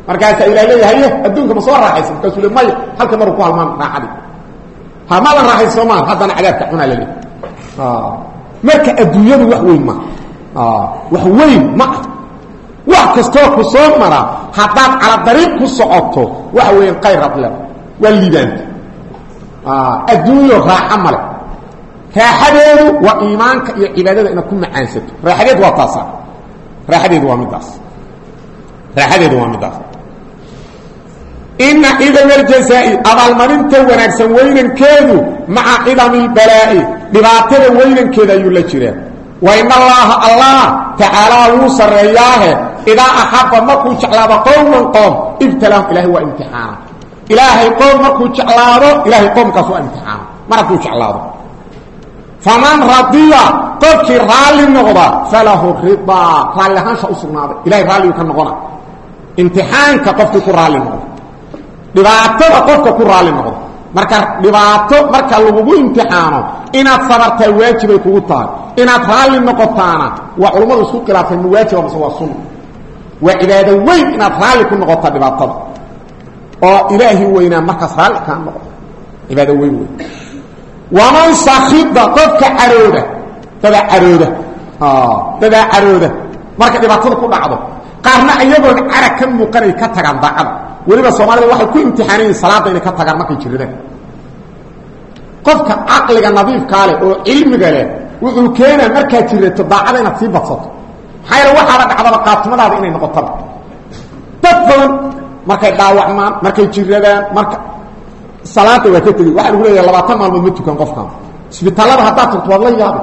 markaasaa ilah leeya haye adduunka ma soo raaxaysa markaasuu le may halkii maruu ku halmaama raaxadii hamadan raaxaysa soo maa haddana cadaabka cunaa lale marka adduunyadu wax weyn ma wax weyn ma ah wax kastoo ku soo mara haddaad cala dariiq ku socoto waxa weeyaan qayrad le waa liibaanta adduunyo raaxo male raaxadeedu waa iimaanka iyo cibaadada inaad ku macaansato. Raaxadeedu waa taasa raaxadeedu waa middaas. Raaxadeedu waa middaas. Ina cidam aljazaa'i abaalmarinta wanaagsan weynankeedu maca cidami lbalaa'i dhibaatada weynankeeda ayuu la jiraa. Wa in allaaha allah tacaalaa wuu sarreeyaahe idaa axabba markuu jeclaado qowman qoom ibtalaahum ilahay waa imtixaana ilaahay qoom markuu jeclaado ilahay qoomkaas waa imtixaana mar hadduu jeclaado faman radiya qofkii raalli noqda falahu ridaa raalli ahaansha u sugnaaday. Ilahay raalliguu ka noqona. Imtixaanka qofkii ku raalli noqda. Dhibaatada qofka ku raalli noqdo marka dhibaato marka lagugu imtixaano inaad sabartaa waajibay kugu tahay. Inaad raalli noqotaana waa culummadu isku khilaafay ma waajiba mase waa sunna. Waa cibaado weyn inaad raalli ku noqota dhibaatada. Oo ilaahi weynaa markaas raalli kaa noqdo cibaado weyn wey waman sakida qofka carooda dadaa carooda dadaa carooda marka dhibaatada ku dhacdo qaarna iyagoon carag ka muuqanay ka tagaan daacada weliba soomaalida waxay ku imtixaanayiin salaadda inay ka tagaan markay jiradaan qofka caqliga nadiifkaa leh oo cilmiga leh wuxuu keenaa markaad jirato daacada inaad sii badsato maxaa yaele waxaaba dhacdaba qaatumadaada inay noqotaba dad badan markay dhaawacmaan markay jiradaan marka salaada waa ka tegi waxaa lagu leeyahay labaatan maalmood ma tukan qofkan. Isbitaallada haddaad tagto waad la yaabi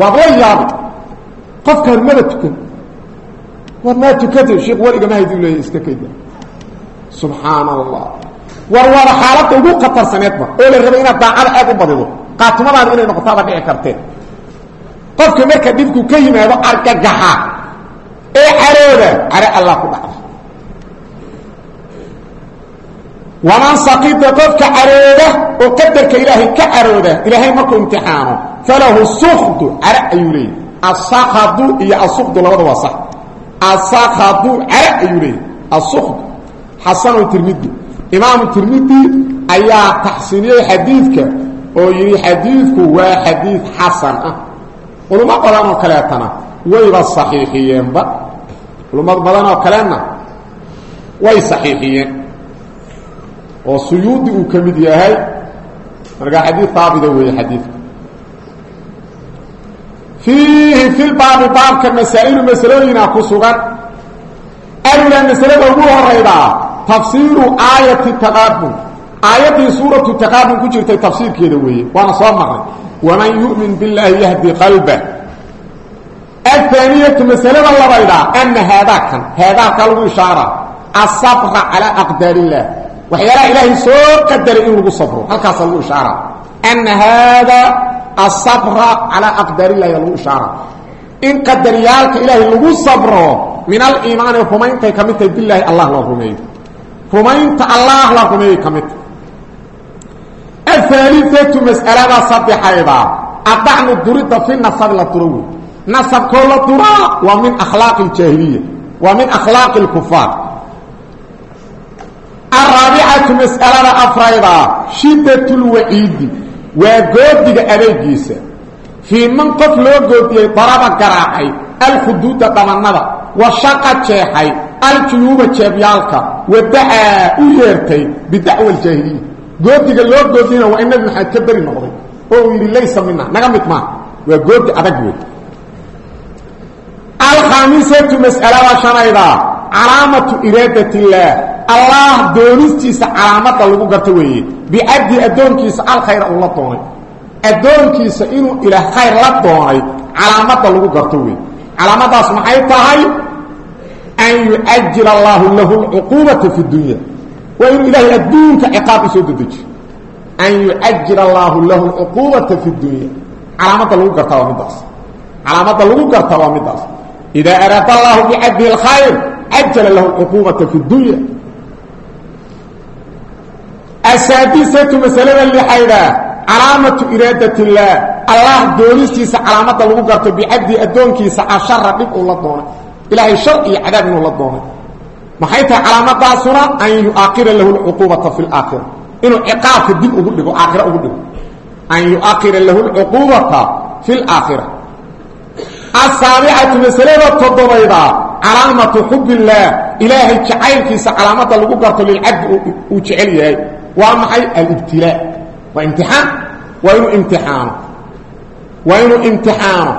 waad la yaabi qofkaan maba tukan. War maa tukata sheekh warigama haydi leeya iska kayda. Subxaan allah war waaba xaaladda ugu khatarsaneedba oo la rabay inaad daacada aad u badido. Qaatumadaada inay noqotaaba dhici karteen. Qofka marka dhibku ka yimaado argagaxa. Ee carooda care allah ku dhacda waman sakida qofka carooda oo qadarka ilaahay ka carooda ilaahay markuu imtixaano falahu sukdu care ayuu leeyay asakadu iyo asukdu labada waa sax asakadu care ayuu leeyay asukdu xasanu tirmidi imaamu tirmidi ayaa taxsiiniyey xadiidka oo yidhi xadiidku waa xadiid xasan ah culummo badan oo kaleetana wayba saxiixiyeenba culummo oo suyuudi uu ka mid yahay. Markaa xadiid haabida weeye xadiidku fiihi fi lbaabi baabka masaa'ilu masalooyina ku sugan. Alula masalada ugu horaydaa tafsiiru aayati taqaabun aayaddii suuratu taqaabun ku jirtay tafsiirkeeda weeye. Waana soo maray waman yu'min billaahi yahdi qalbah aلثaaniyatu masalada labaydaa ana haadaakan haadaaka lagu ishaara. Asabra calaa aqdaar waxyaalaha ilaahay soo qadaray in lagu sabro. Halkaasa lagu ishaara. Ana haada asabra calaa aqdaar illahi lagu ishaara. In qadaryaalka ilaahay lagu sabro min aliimaani rumayntay ka mid tahay bilaahi allah la rumeeyo rumaynta allah la rumeeyey ka mid tahay. Ahaaliatu mas'alada saddexayda adacnu durida fi nasabi la duro wey nasabkoo la duraa waa min akhlaaqi اljaahiliya waa min akhlaaqi اlkufaar araabicatu mas'alada afrayda shidat اlwaciidi waa goodiga adeegiisa fii man qof loo goodiyey daraba garaacay alkhuduuda dhabanada wa shaqa jeexay aljuyuuba jeebyaalka wadacaa u yeertay bidacwa aljaahiliya goodiga loo goodiyana waa in nabi maxamed ka beri noqday oo uu yidhi laysa mina naga mid maa waa goodi adag wey alkhaamisatu mas'alada shanayda calaamatu iraadat illaah allah doonistiisa calaamada lagu garto weeye. Bicabdi addoonkiisa alkhayra uu la doonay. Addoonkiisa inuu ilaah khayr la doonay calaamada lagu garto wey calaamadaas maxay tahay? An yucajil allaahu lahu lcuquubata fi dunya. Waa inuu ilaahay adduunka ciqaab u soo dedejiyo. An yucajil allaahu lahu lcuquubata fi dunya. Calaamadda lagu gartaa waa middaas calaamadda lagu gartaa waa middaas asaadisatu masalada lixayda calaamatu iraadat اllaah allah doonistiisa calaamadda lagu garto bicabdihi addoonkiisa ashara dhib uu la doonay ilaahay shar iyo cadaab inuu la doonay maxay tahay calaamadaasuna an yuaakira lahu lcuquubata fi laakhira inuu ciqaabka dib ugu dhigo aakhira ugu dhigo an yuaakira lahu lcuquubata fi laakhira asaabicatu masalada toddobayda calaamatu xub illaah ilaahay jacaylkiisa calaamadda lagu garto lilcabdi uu jecel waa maxay alibtilaa? Waa imtixaan? Waa inuu imtixaano? Waa inuu imtixaano?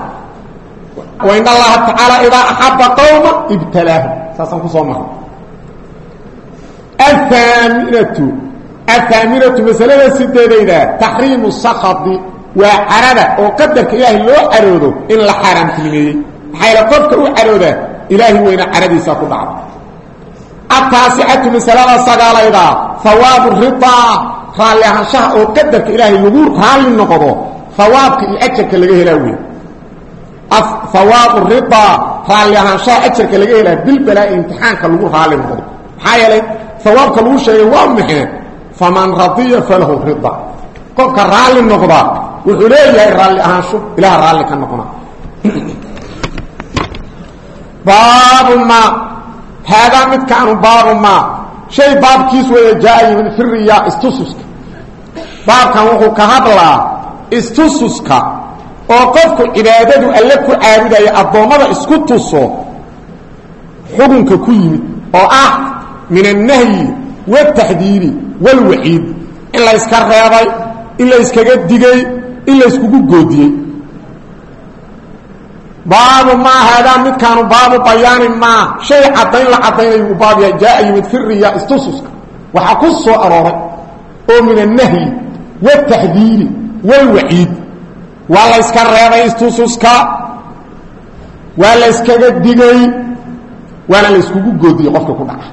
Wa in allaha tacaala idaa axaba qowma ibtalaahum saasaan ku soo maray athaaminatu athaaminatu masalada sideedayda taxriimu sakadi waa carada oo qadarka ilaahay loo caroodo in la xaaraamtinimeeyey. Maxayla qofka u carooda ilaahi weyna caradiisaa ku dhacda ataasicatu masalada sagaalayda hawaabu ridaa raalli ahaanshaha oo qadarka ilaahay lagu raalli noqdo hawaabka iyo ajarka laga helaa wey hawaabu ridaa raalli ahaanshaha ajarka laga helaa bilbalaa'i imtixaanka lagu raalli noqdo. Maxaa yeelay hawaabka lagu sheegay waa maxee faman radiya falahu rida. Qofka raalli noqda wuxuu leeyahay raalli ahaansho ilaha raalli ka noqona. Baabu ma haadaa midkaanu baabu ma shay baabkiis weeye jaa yimid firiya istususka baabkan wuxuu ka hadlaa istususka oo qofku cibaadadu alle ku caabudayo addoommada isku tuso xukunka ku yimid oo ah min annahyi wاtaxdiiri wاlwaciid in la yska reebay in la yskaga digay in la yskugu goodiyey baabu maa haadaa midkaanu baabu bayaani maa shay caddayn la caddaynayu u baab yahay jaa yimid firiya istususka. Waxaa ku soo arooray oo min annahyi wاtaxdiiri wاlwaciid waa la yska reebay istususka? Waa la yskaga digay? Waana la yskugu goodiyey qofka ku dhaca.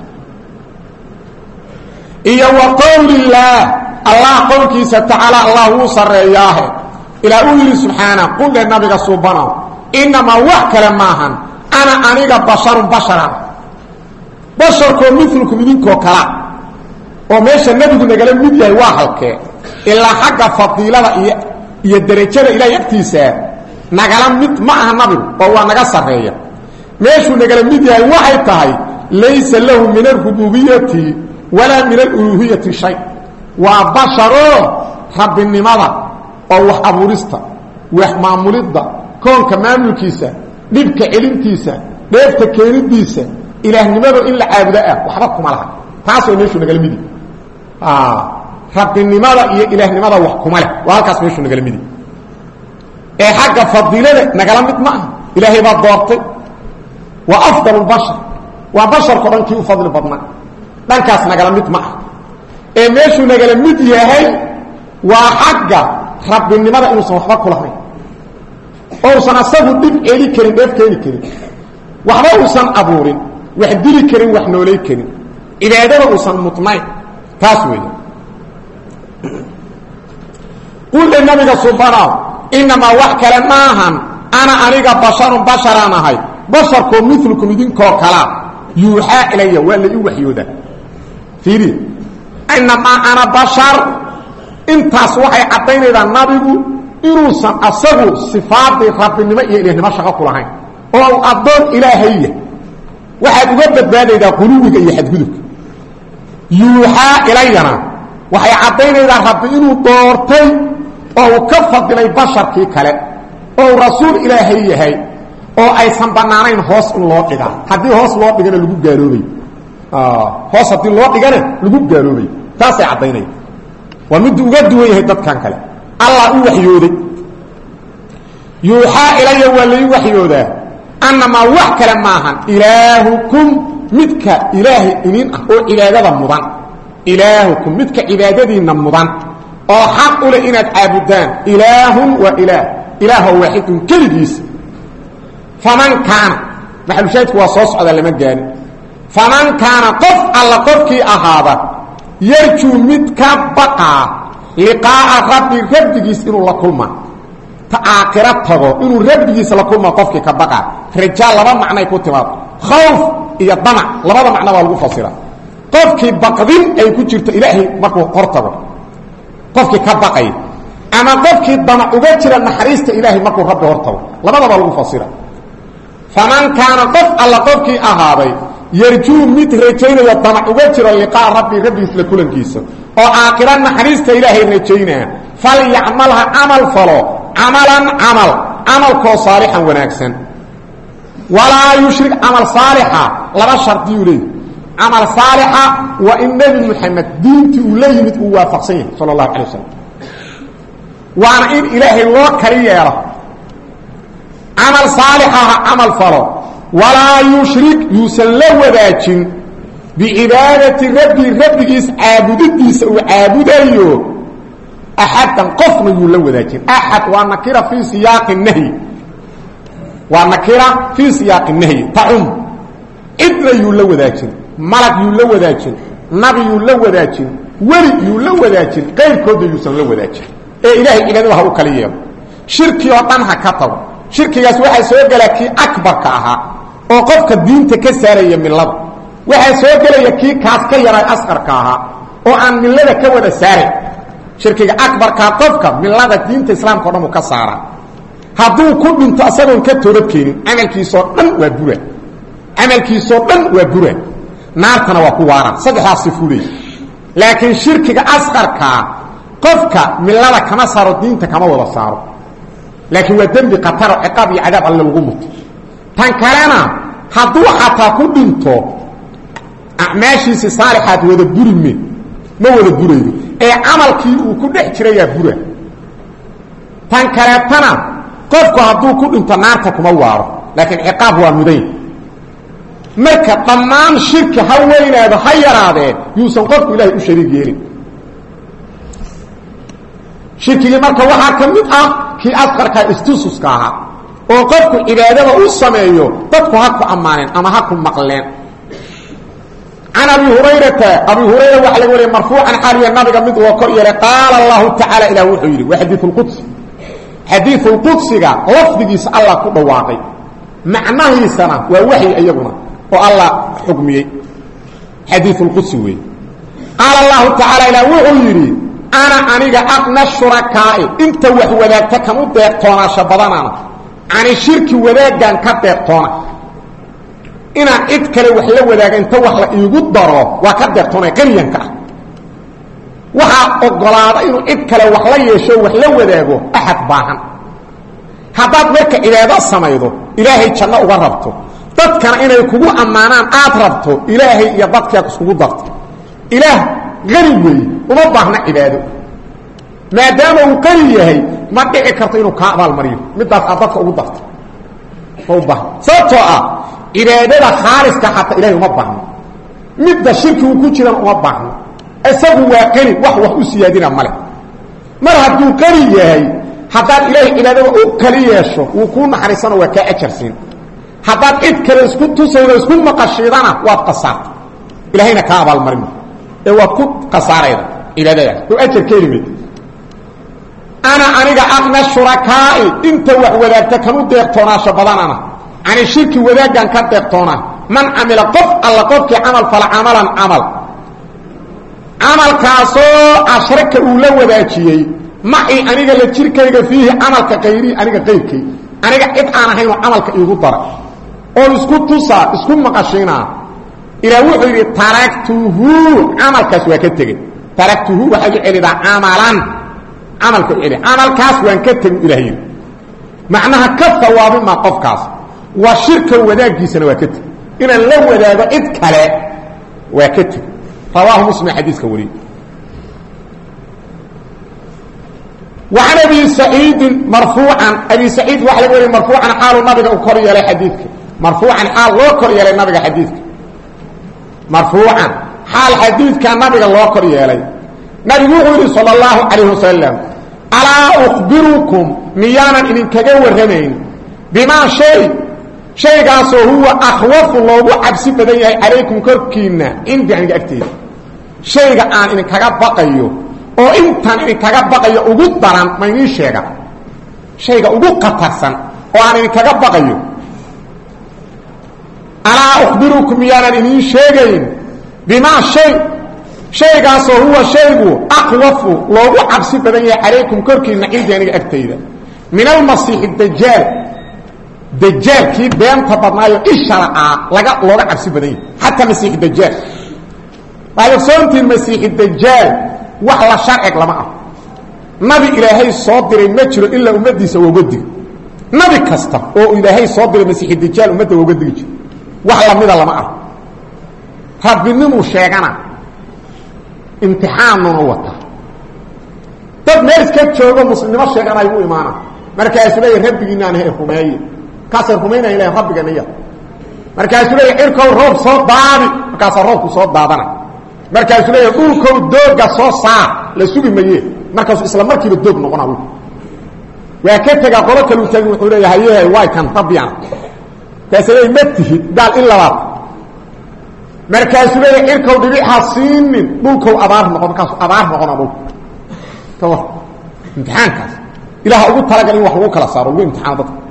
Iyo wa qowlillaah allah qowlkiisa tacaala allah wuu sarreeyaahe. Ilaa uu innamaa wax kale maahan ana aniga basharun basharan basharkoo milkum idinkoo kala oo meesha nebigu nagala mid yahay waa halkee ilaa xagga fadiilada iyo iyo derajada ilaahay agtiisaa nagala mid ma aha nabigu oo waa naga sarreeya meeshuu nagala mid yahay waxay tahay laysa lahu min alrububiyati walaa min aluluhiyati shay waa basharoo rabbinimada oo wax abuurista wax maamulidda koonka maamulkiisa dhibka celintiisa dheefta keenidiisa ilaahnimada in la caabudo ah waxba kuma laha. Taasoo meeshuu nagala midi. Rabbinimada iyo ilaahnimada wax kuma leh. Waa halkaas meeshuu nagala midi. Ee xagga fadiilada nagala mid ma aha. Ilaahay baa doortay. Waa afdal bashar. Waa basharko dhan kii u fadli badnaa. Dhankaas nagala mid ma ah ee meeshuu nagala mid yahay waa xagga rabbinimada inuusan waxba ku lahayn ousan asagu dhib celi karin dheef keeni karin. Waxba uusan abuurin wax dili karin wax noolay karin. Cibaadada uusan mudnayn taas weeye quldhe nabiga subanow inamaa wax kale maahan ana aniga basharun basharaan ahay. Basharkoo milkum idinkoo kalaa yuuxaa ilaya waa la ii waxyoodaa fiiri inamaa ana bashar. Intaas waxay caddaynaydaa nabigu inuusan asagu sifaadii rabbinimo iyo ilahnimo shaqo ku lahayn. Oo u addoon ilaahaya waxaad uga badbaadaydaa quluwiga iyo xadgudubka yuuxaa ilayana waxay caddaynaydaa rabbi inuu doortay oo uu ka fadilay basharkii kale oo uu rasuul ilaahay yahay oo aysan bannaanayn hoos in loo dhigaa. Haddii hoos loo dhigana lagu gaaloobay. Hoos haddii loo dhigana lagu gaaloobay. Taasay caddaynaya waa middu uga duwan yahay dadkan kale allah u waxyooday. Yuuxaa ilaya waa lai waxyoodaa. Annamaa wax kale maahan. Ilaahukum midka ilaahay idin ah oo cibaadada mudan. Ilaahukum midka cibaadadiinna mudan. Oo xaq u leh inaad caabudaan. Ilaahun waa ilaah ilaahoo waaxidun keligiisa faman kaana. Maxalushaahidku waa soo socdaa lama gaani faman kaana qof alla qofkii ahaada yarjuu mid ka baqaa liqaa'a rabbi rabbigiis inuu la kulma. Aakhiro tago inuu rabbigiis la kulma qofkii ka baqaa. Rajaal laba macnay ku timaado. Khawf iyo damac labada macno waa lagu fasira. Qofkii baqdin ay ku jirto ilaahay markuu hor tago qofkii ka baqay. Ama qofkii damac uga jira naxariista ilaahay markuu rabbi hor tago. Labadaba lagu fasira. Faman kaana qof alla qofkii ahaaday yarjuu mid rajaynayo damac uga jiro liqaa rabbi rabbigiis la kulankiisa oo aakhira naxariista ilaahay rajaynaa falyacmalha camal falo camalan camal camalkoo saalixan wanaagsan. Walaa yushrik camal saalixa laba shardiyuu leey camal saalixa waa in nebi moxamed diintii uu la yimid uu waafaqsan yahay sala allahu calay wasalam waana in ilaahay loo kali yeelo. Camal saalixa ha camal falo. Walaa yushrik yuusan la wadaajin bicibaadati rabbi rabbigiis caabudidiisa uu caabudayo axadan qofna yuu la wadaajin axad waa nakira fii siyaaqi nahyi waa nakira fii siyaaqi nahyi tacum cidna yuu la wadaajin malag yuu la wadaajin nabi yuu la wadaajin weli yuu la wadaajin qayrkooda yuusan la wadaajin ee ilaahay cibaadada ha u kala yeelo shirki oo dhan ha ka tago shirkigaas waxaa soo gela kii akbarka ahaa oo qofka diinta ka saaraya millada waxaa soo gelaya kii kaas ka yaray asqarka ahaa oo aan millada ka wada saaray. Shirkiga akbarkaa qofka millada diinta islaamka o dhan uu ka saara. Hadduu ku dhinto asagoon ka toobadkeenin camalkiisoo dhan waa bura. Camalkiisoo dhan waa bura. Naartana waa ku waara saddexdaas sifuley laakiin shirkiga asqarkaa qofka millada kama saaro diinta kama wada saaro. Laakiin waa dembi khataro ciqaab iyo cadaab alle lagu muto tan kalena hadduu xataa ku dhinto acmaashiisii saalixaad wada buri me ma wada buraydo. Ee camalkii uu ku dhex jirayaa bura. Tan kaleetana qofku hadduu ku dhinto naarta kuma waaro laakiin ciqaab waa muday marka dhammaan shirki ha weynaado ha yaraadee yuusan qofku ilaahay u shariig yeelin. Shirkigii marka waxaa ka mid ah kii asqarkaa istususka ahaa oo qofku cibaadada u sameeyo dadku ha ku ammaaneen ama ha ku maqleen can abi hurayrata abi hurayra waxa laga wariya marfuucan xaaliya nabiga mid uga kor yeelay qaala allahu tacaala ilah wuxuu yidhi waa xadiiu lqudsi xadiiu lqudsiga lafdigiisa allah ku dhawaaqay macnahiisana waa waxyi iyaguna oo allah xugmiyey xadiiu lqudsi weeye qaala allahu tacaala ilah wuxuu yidhi ana aniga aqna shurakaa'i inta wax wadaagta kan u deeqtoonaasha badanana cani shirki wadaaggan ka deeqtoona inaan cid kale wax la wadaaga inta wax la iigu daro waa ka deeqtoona qaniyanka ah waxaa ogolaada inuu cid kale wax la yeesho wax la wadaago axad baahan. Haddaad marka cibaado samaydo ilaahay janno uga rabto. Dadkana inay kugu ammaanaan aad rabto ilaahay iyo dadkaad iskugu darto. Ilaah qani weeye uma baahna cibaado. Maadaama uu qani yahay ma dhici karto inuu kaa abaalmariyo midaas aad dadka ugu darto. Ma u sababtoo ah cibaadada khaaliska xataa ilahay uma baahno midda shirki uu ku jiran uma baahno isagu waa qani wax wax u siyaadina male mar hadduu qani yahay haddaad ilaahay cibaadada u kali yeesho wuu kuu naxariisano waa kaa ajarsiin haddaad cid kale isku tusaydo isku maqashiidana waad qasaarta ilahayna kaa abaalmarino ee waad ku kasaarayda cibaadadaas oo ajar ka heli ana aniga aqna shurakaa'i inta wax wadaagta kan u deeqtoonaasho badanana cani shirki wadaaggan ka deeqtoona man camila qof alla qofkii camal fala camalan camal. Camalkaasoo ashraka uu la wadaajiyey macii aniga la jirkayga fiihi camalka kayrii aniga qayrkay. Aniga cid aan ahaynoo camalka iigu dara. Oo isku tusaa isku maqashiinaa ilaa wuxuu yidhi taraktuhu. Camalkaas waa ka tegey. Taraktuhu waxaad u celidaa camalan. Camalka u celi. Camalkaas waan ka qofkaas waa shirka wadaaggiisana waa ka teg inaan la wadaago cid kale waa ka teg rawaahu muslim xadiiska wariye وعن أبي سعيد مرفوعا أبي سعيد وحلق ولي مرفوعا حال النبي أكر يلي حديثك مرفوعا حال لو كر يلي النبي حديثك مرفوعا حال حديثك النبي الله كر يلي نبي صلى الله عليه وسلم ألا أخبركم ميانا إن كجور رمين بما شيء shaygaasoo huwa akhwafu loogu cabsi badan yahay calaykum korkiinna cinda aniga agteyda shayga aan idinkaga baqayo oo intaan idinkaga baqayo ugu daran ma idiin sheega. Shayga ugu qatarsan oo aan idinkaga baqayo. Alaa ukhbirukum miyaanan idiin sheegayn. Bimaa shay shaygaasoo huwa shaygu akhwafu loogu cabsi badan yahay calaykum korkiinna cindi aniga agtayda min almasiixi dajaal dajaalkii beenta badnaayo isharacaa laga looga cabsi badan yahay xataa masiixi dajaal waxaad ogsoontihiin masiixi dajaal wax la sharcig lama ah. Nabi ilaahay soo diray ma jiro ilaa ummaddiisa waa uga digi. Nabi kasta oo ilaahay soo diray masiixi dajaal ummadda waa uga digi jiro wax lamida lama ah. Rabbinimuu sheegana imtixaanuna wata. Dad meel iska joogo muslimnimo sheeganay imaana. Markaasuu leeya he rumeeye kaasay rumaynaya ilahan rabbigana markaasuu leeya cirkow roob soo daadi markaasaa roobku soo daadana. Markaasuu leeya dhulkow dooga soo saar la sugi maye. Markaasuu isla markiiba doog noqona waa ka tega qolo kalu tagi wuxuu leeya hayehe way kan rabbiyan markaasuu leeya ma tihid in labaad. Markaasuu leeya cirkow dhibixa siinin dhulkow abaar noqon markaasuu abaar noqona dhulku kawar imtixaankaas. Ilaah ugu talagal wax lagu kala saaro lagu dadka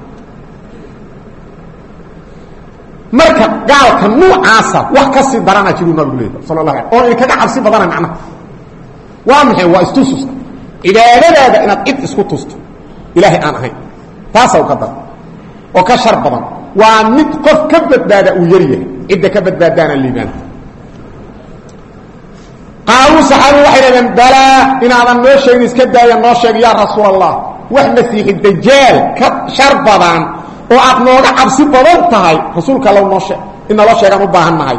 marka gaalka nuucaasa wax ka sii darana jiruu nabigu leeyahy sala allah ala oo idinkaga cabsi badana macnaha. Waa maxay? Waa istususka cibaadadaada inaad cid isku tusto. Ilaahay aan ahayn. Taasaa u ka dar. Oo ka shar badan. Waa mid qof ka badbaada uu yar yahay. Cidda ka badbaadaana liibaanta qaaluu saxaabi waxay dhahdeen balaa inaadan noo sheegin iska daaya noo sheeg yaa rasuul allah wax masiixi dajaal ka shar badan oo aad nooga cabsi badan tahay rasuulka allow noo sheeg in naloo sheegaan u baahan nahay.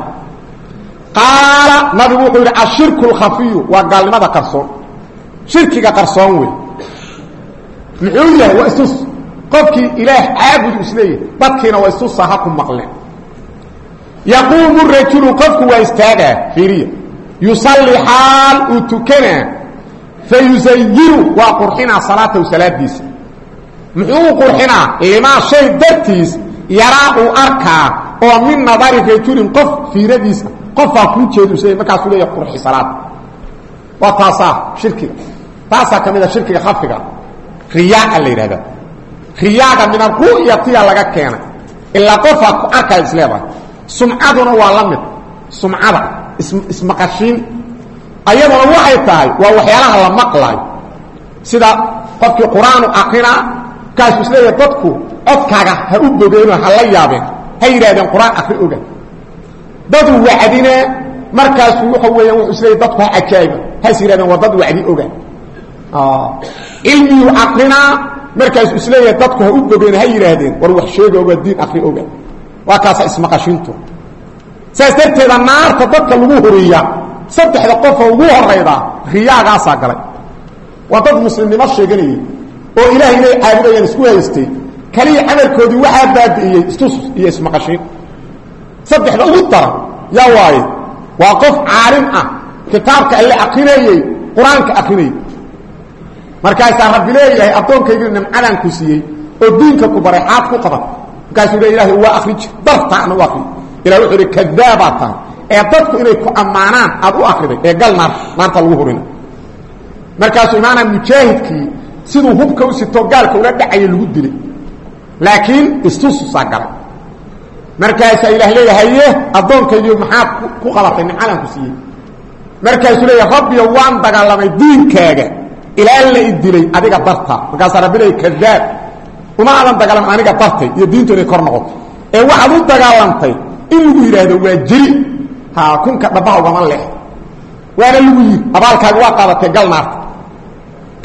Qaala wuxuu yidhi ashirku lkhafiyu waa gaalnimada qarsoon. Shirkiga qarsoon wey muxuu yahay waa istus qofkii ilaah caabud is leeyahay dadkiina waa istusa ha ku maqleen. Yaquumu rajulu qofku waa istaagaa fiiriya. Yusalli xaal uu tukanaa fa yusayiru waa qurxinaa salaatahu salaadiisa muxuu u qurxinaa? Limaa shay dartiis yaraa uu arkaa oo min nadari rajulin qof fiiradiisa qofaa kuu jeedusay markaasuu leeya qurxi salaada waa taasaa shirkiga. Taasaa ka mid a shirkiga khafiga riyaa la yidhahda riyaaga min aru'yatiya laga keenay. Ilaa qofaa ku arkaa isleedahay sumcaduna waa la mid. Sumcada ismaqashiin ayaduna waxay tahay waa waxyaalaha la maqlaayo sida qofkii qur'aanu akrinaa kaasuu is leeyahay dadku codkaaga ha u bogeenoo ha la yaabeen ha yidhahdeen qur'aan akri oga. Dadu wacdinaa markaasuu waxa weeyaan wuxuu isleeyahy dadku ha cajaa'iba has yidhahdeen waa dad wacdi oga. Cilmiyuu akrinaa markaasuu is leeyahay dadku ha u bogeen ha yidhaahdeen. War wax sheega oga diin akri oga. Waa kaasa ismaqashiintu saas darteeda naarta dadka lagu horiya saddexda qofa ugu horayda riyaagaasaa galay. Waa dad muslimnimo sheeganayay oo ilaah inay caabudayaan isku haystay kaliya camalkoodii waxaa baabi'iyey istusus iyo ismaqashiin saddexda ugu daran yaa waaye waa qof ah kitaabka alle akrinayey qur'aanka akrinayey markaasaa rabbi leeyahay addoonkaygi nimcadaan ku siiyey oo diinka ku baray xaad ku qaban markaasuu le ilahay waa akri jir dartaana u akri wuxuu tahay ee dadku inay ku ammaanaan aad u ee gal naarta lagu horina markaasuu imaana mujaahidkii siduu hubka u sitoo gaalka ula dhacaya lagu dilay. Laakiin istususaa galay markaasaa ilaah leeya haye addoonkaygi maxaad ku qabatay nimcadaan ku siiyey. Markaasuu leeya rabbiyo waan dagaalamay diinkaaga. Ilaa la i dilay adiga dartaa markaasaa rabbi kadaab uma aadan dagaalamay aniga dartay iyo diintu inay kor noqoto ee waxaad u dagaalantay in lagu yidhaahdo waa jeri ha kunka dhabaha ugama leex. Waana lagu yidhi abaalkaaga waa qaadatay gal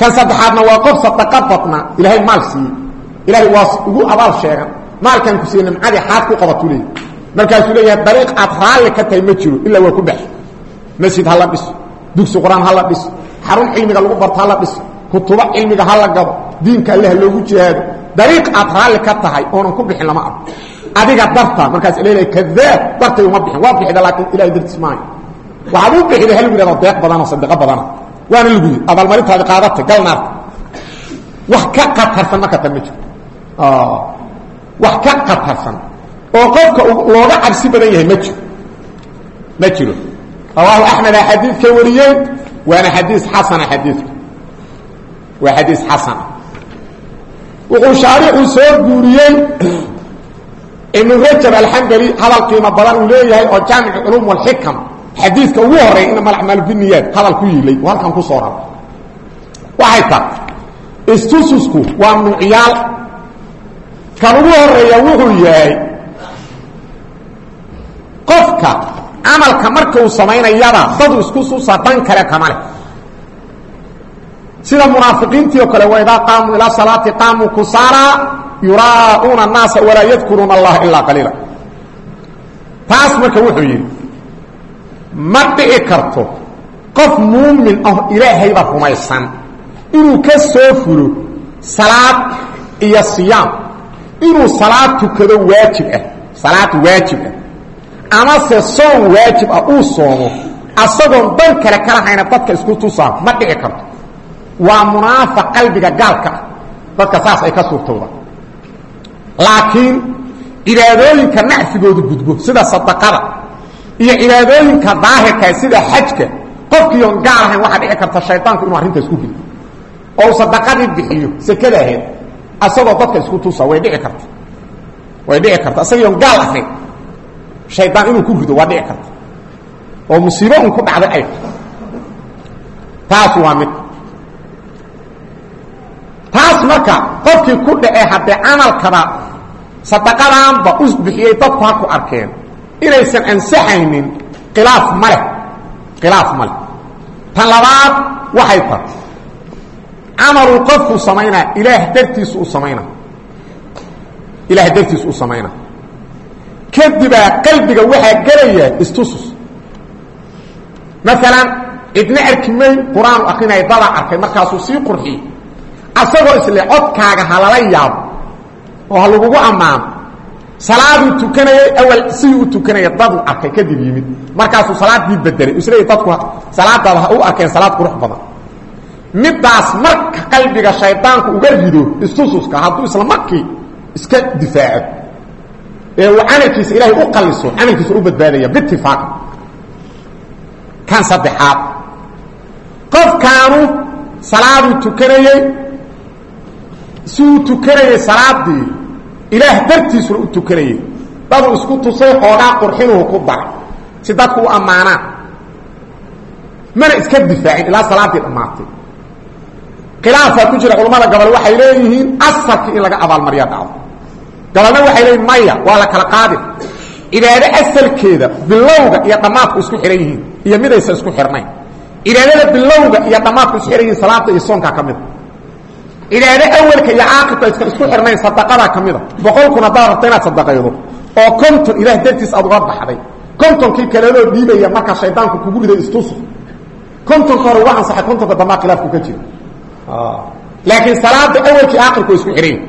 kan saddexaadna waa qof sadaqa badna ilaahay maal siiyey. Ilaahay waa ugu abaal sheegan. Maalkan ku siiye nimcadii xaad ku qabatuu leeyahy markaasuu leeyahay dariiq aad raalli ka tahay ma jiro ilaa waa ku baxi masjid ha la dhiso dugsi qur'aan ha la dhiso xarun cilmiga lagu barto ha la dhiso kutubo cilmiga ha la gado diinka alle ha loogu jihaado. Dariiq aad raalli ka tahay oonan ku bixin lama arko. Adiga darta markaas leeyahay kadaab dartay uma bixin. Waa bixida laakiin ilahay dartiis maayo waxaad u bixiday ha lagu yidhahdo deeq badanoo sadiqo badana waana lagu yidhi abaalmarintaadi qaadatay gal naarta. Wax ka qatarsan marka tan ma jiro. Wax ka qatarsan. Oo qofka looga cabsi badan yahay ma jiro. Ma jiro. Rawaahu axmeda xadiidka wariyey waana xadiis xasana xadiidku waa xadiis xasana. Wuxuu shaarixu soo guuriyey ibnu rajab alxambali hadal qiimo badan uu xadiidka ugu horreeya inama alacmaalu biniyaad hadal ku yiilay halkan ku soo rara waxay tahay istususku waa nuucyaal kan ugu horreeya wuxuu yahay qofka camalka marka uu samaynayaba dadu isku susa dan kale kama sida munaafiqiintii oo kale waidaa qaamuu ilaa salaati qaamuu kusaala yuraa'uuna annaasa walaa yadkuruuna allaha ilaa qaliila. Taas marka wuxuu yidhi ma dhici karto qof muumin ah ilaahayba rumaysan inuu ka soo fulo salaad iyo siyaam. Inuu salaad tukado waajib ah salaad waajib ah. Amase soon waajib ah uu soomo asagoon dan kale kala hayna dadka isku tusaa ma dhici karto. Waa munaafiq qalbiga gaalka ah dadka saas ay ka suurtowda laakiin cibaadooyinka nacfigoodu gudbo sida sadaqada iyo cibaadooyinka daahirkaa sida xajka qofkii oon gaal ahayn waxaa dhici karta shaydaanku inuu arrintaas ku gilo oo uu sadaqadii bixiyo sekada ahayd asagoo dadka isku tusa way dhici karta. Way dhici karta. Asagii oon gaal ahayn shaydaan inuu ku rido waa dhici karta. Oo musiibo un ku dhacday ay taas waa mid. Taas marka qofkii ku dhacee haddee camalkaba sadaqadaanba u bixiyey dadku ha ku arkeen inaysan ansaxaynin khilaaf ma leh khilaaf ma leh. Tan labaad waxay tahay camaluu qofkuu samaynaa ilaah dartiisu u samaynaa ilaah dartiisu u samaynaa kadibaa qalbiga waxaa gelaya istusus. Maalan cidna arki mayn qur'aanu akrinaya dadaa arkay markaasuu sii qurxiyey asagoo isle codkaaga ha yaabo oo ha ammaano salaaduu tukanayay awal sidii u tukanaya daduu arkay kadib yimid. Markaasuu salaadii bedelay isleey dadku salaadaada ha u arkeen salaad qurux badan. Midaas marka qalbiga shaydaanku uga rido istususka hadduu isla markii iska difaaco ee uu ilaahay u qaliso camalkiisa u badbaadaya biitifaaq kan saddexaad qofkaanu salaaduu tukanayey si uu tukanayey salaadii ilaah dartiisuna u tukanayey daduu isku tusay xoogaa qurxinuhu ku daray si dadku u ammaanaan mana iska difaacin ilaa salaaddii dhammaatay. Khilaafaa ku jira culammada gobol waxay leeyihiin asalkii in laga abaalmarya dhacdo gabalna waxay leeyihiin maya waa la kala qaadi cibaado asalkeeda bilowga iyo dhammaadku isku xihan yihiin. Iyo midaysan isku xirnayn. Cibaadada bilowga iyo dhammaadku isku xihan yihiin salaada iyo soonkaa ka mida cibaado awalka iyo caaqibka isku xirnayn sadaqadaa ka mida. Boqolkun haddaad rabta inaad sadaqaydo oo konton ilaah dartiis aad uga baxday. Kontonkii kaleedoo dhiibaya markaa shaydaanku kugu riday istusu. Kontonka hore uga ansaxay kontonka dambaa khilaafku ka jira. Laakiin salaada awalkii caaqibka way isku xihan yihiin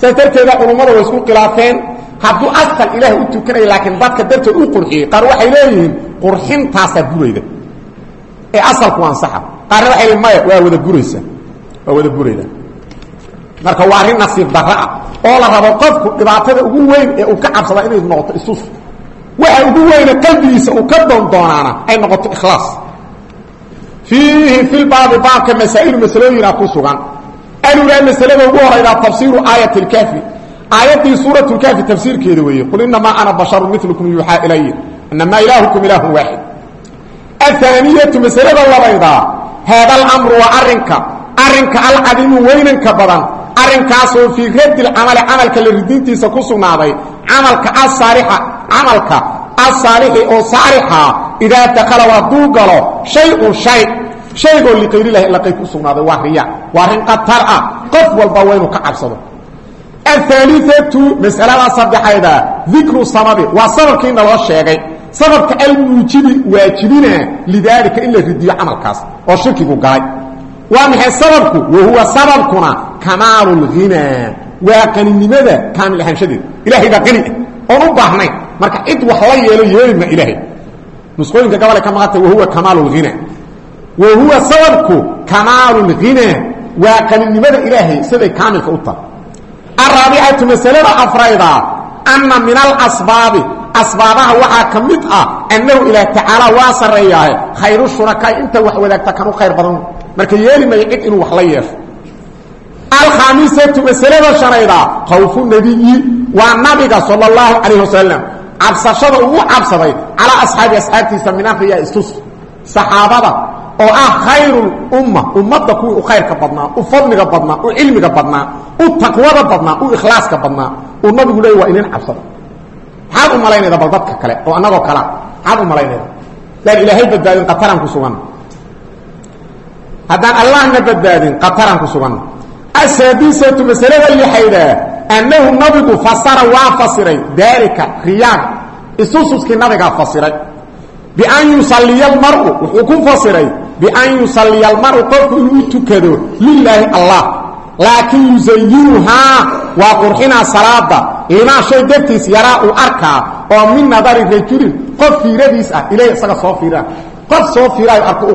saas darteeda way isku khilaafeen hadduu asal ilaah u tukanaya laakiin dadka dartood u qurxiyey qaar waxay leeyihiin qurxintaasaa burayda ee asalku ansaxa. Qaarna waxay leeyiin maya waa wada buraysa waa wada burayda marka waa arrin nasiib darro ah oo la rabo qofku dhibaatada ugu weyn ee uu ka cabsada inay noqoto isus waxa ugu weyne qalbigiisa uu ka doon doonaana ay noqoto ikhlaas. Fiihi fi lbaabi baabka masaa'ilu masalooyina ku sugan. Alulaa masalada ugu horaydaa tafsiiru aayat اlkaafi aayaddii suurat lkaafi tafsiirkeeda weeye qul inamaa ana basharu milukum yuuxaa ilaya inamaa ilaahukum ilaahu waaxid ahaaniyatu masalada labaydaa haada alamru waa arinka arinka alcadiimu weynanka badan arrinkaasoo fii raddi lcamali camalka la ridintiisa ku sugnaaday camalka camalka asaalixi oo saalixa idaa dakala hadduu galo shay-un shay shaygoo liqayrilahi ila qayb ku sugnaaday waa riya waa arrin qatar ah qof walba waa inuu ka cabsado. Ahaaliatu masalada saddexayda dikru sababi waa sababkii naloo sheegay. Sababka almuujibi waajibina lidaalika in la ridiyo oo shirkigu galay waa maxay sababku? Wahuwa sababkuna kamaalu lghinaa waa qaninimada kaamil ahaanshadeeda ilahay baa qani ah oon u baahnayn marka cid wax la yeelo yeelima ilaahay. Nusqooyinka gobole ka maqanta wahuwa kamaalu lghina wahuwa sababku kamaalu lghinaa waa qaninimada ilaahay siday kaamilka u tahay. Araabicatu masalada afrayda anna min alasbaabi asbaabaha waxaa ka mid ah annahu ilaah tacaala waa sarreeyaahe khayru shurakaai inta wax wadaagta kan u khayr badan marka yeeli maya cid inuu wax la yeesho. Alkhaamisatu masalada shanayda khawfu nebiyi waa nabiga sala allahu calayh wasalam cabsashada uu cabsaday calaa asxaabi asxaabtiisa min amriya istus. Oo ah khayrulumma ummadda kuwii u khayrka badnaa u fadliga badnaa u cilmiga badnaa u taqwada badnaa u ikhlaaska badnaa uu nabigu leey waa inin cabsada maxaad u malaynayda bal dadka kale oo annagoo kalea maxaad u malaynayda? Daan ilaahay badbaadin qataraan ku suganna haddaan allahna badbaadin qataraan ku suganna asaadisatu masalada lixaydaa annahu nabigu fasara waa fasiray. Daalika riyaag isususkii nabigaa fasiray. Bian yusaliya almaru wuxuu ku fasiray. Bian yusaliya almaru qofku inuu tukado lilaahi allah. Laakiin yusayinuhaa waa qurxinaa salaada limaa shay dartiis yaraa uu arkaa oo min nadari rajulin qof ah ilay isaga soo fiiraa. Qof soo fiiraayo arku u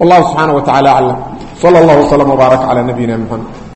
wallahu subxaana wa tacala aclam sala allahu waslama wbaarak calaa nabiyina muxamed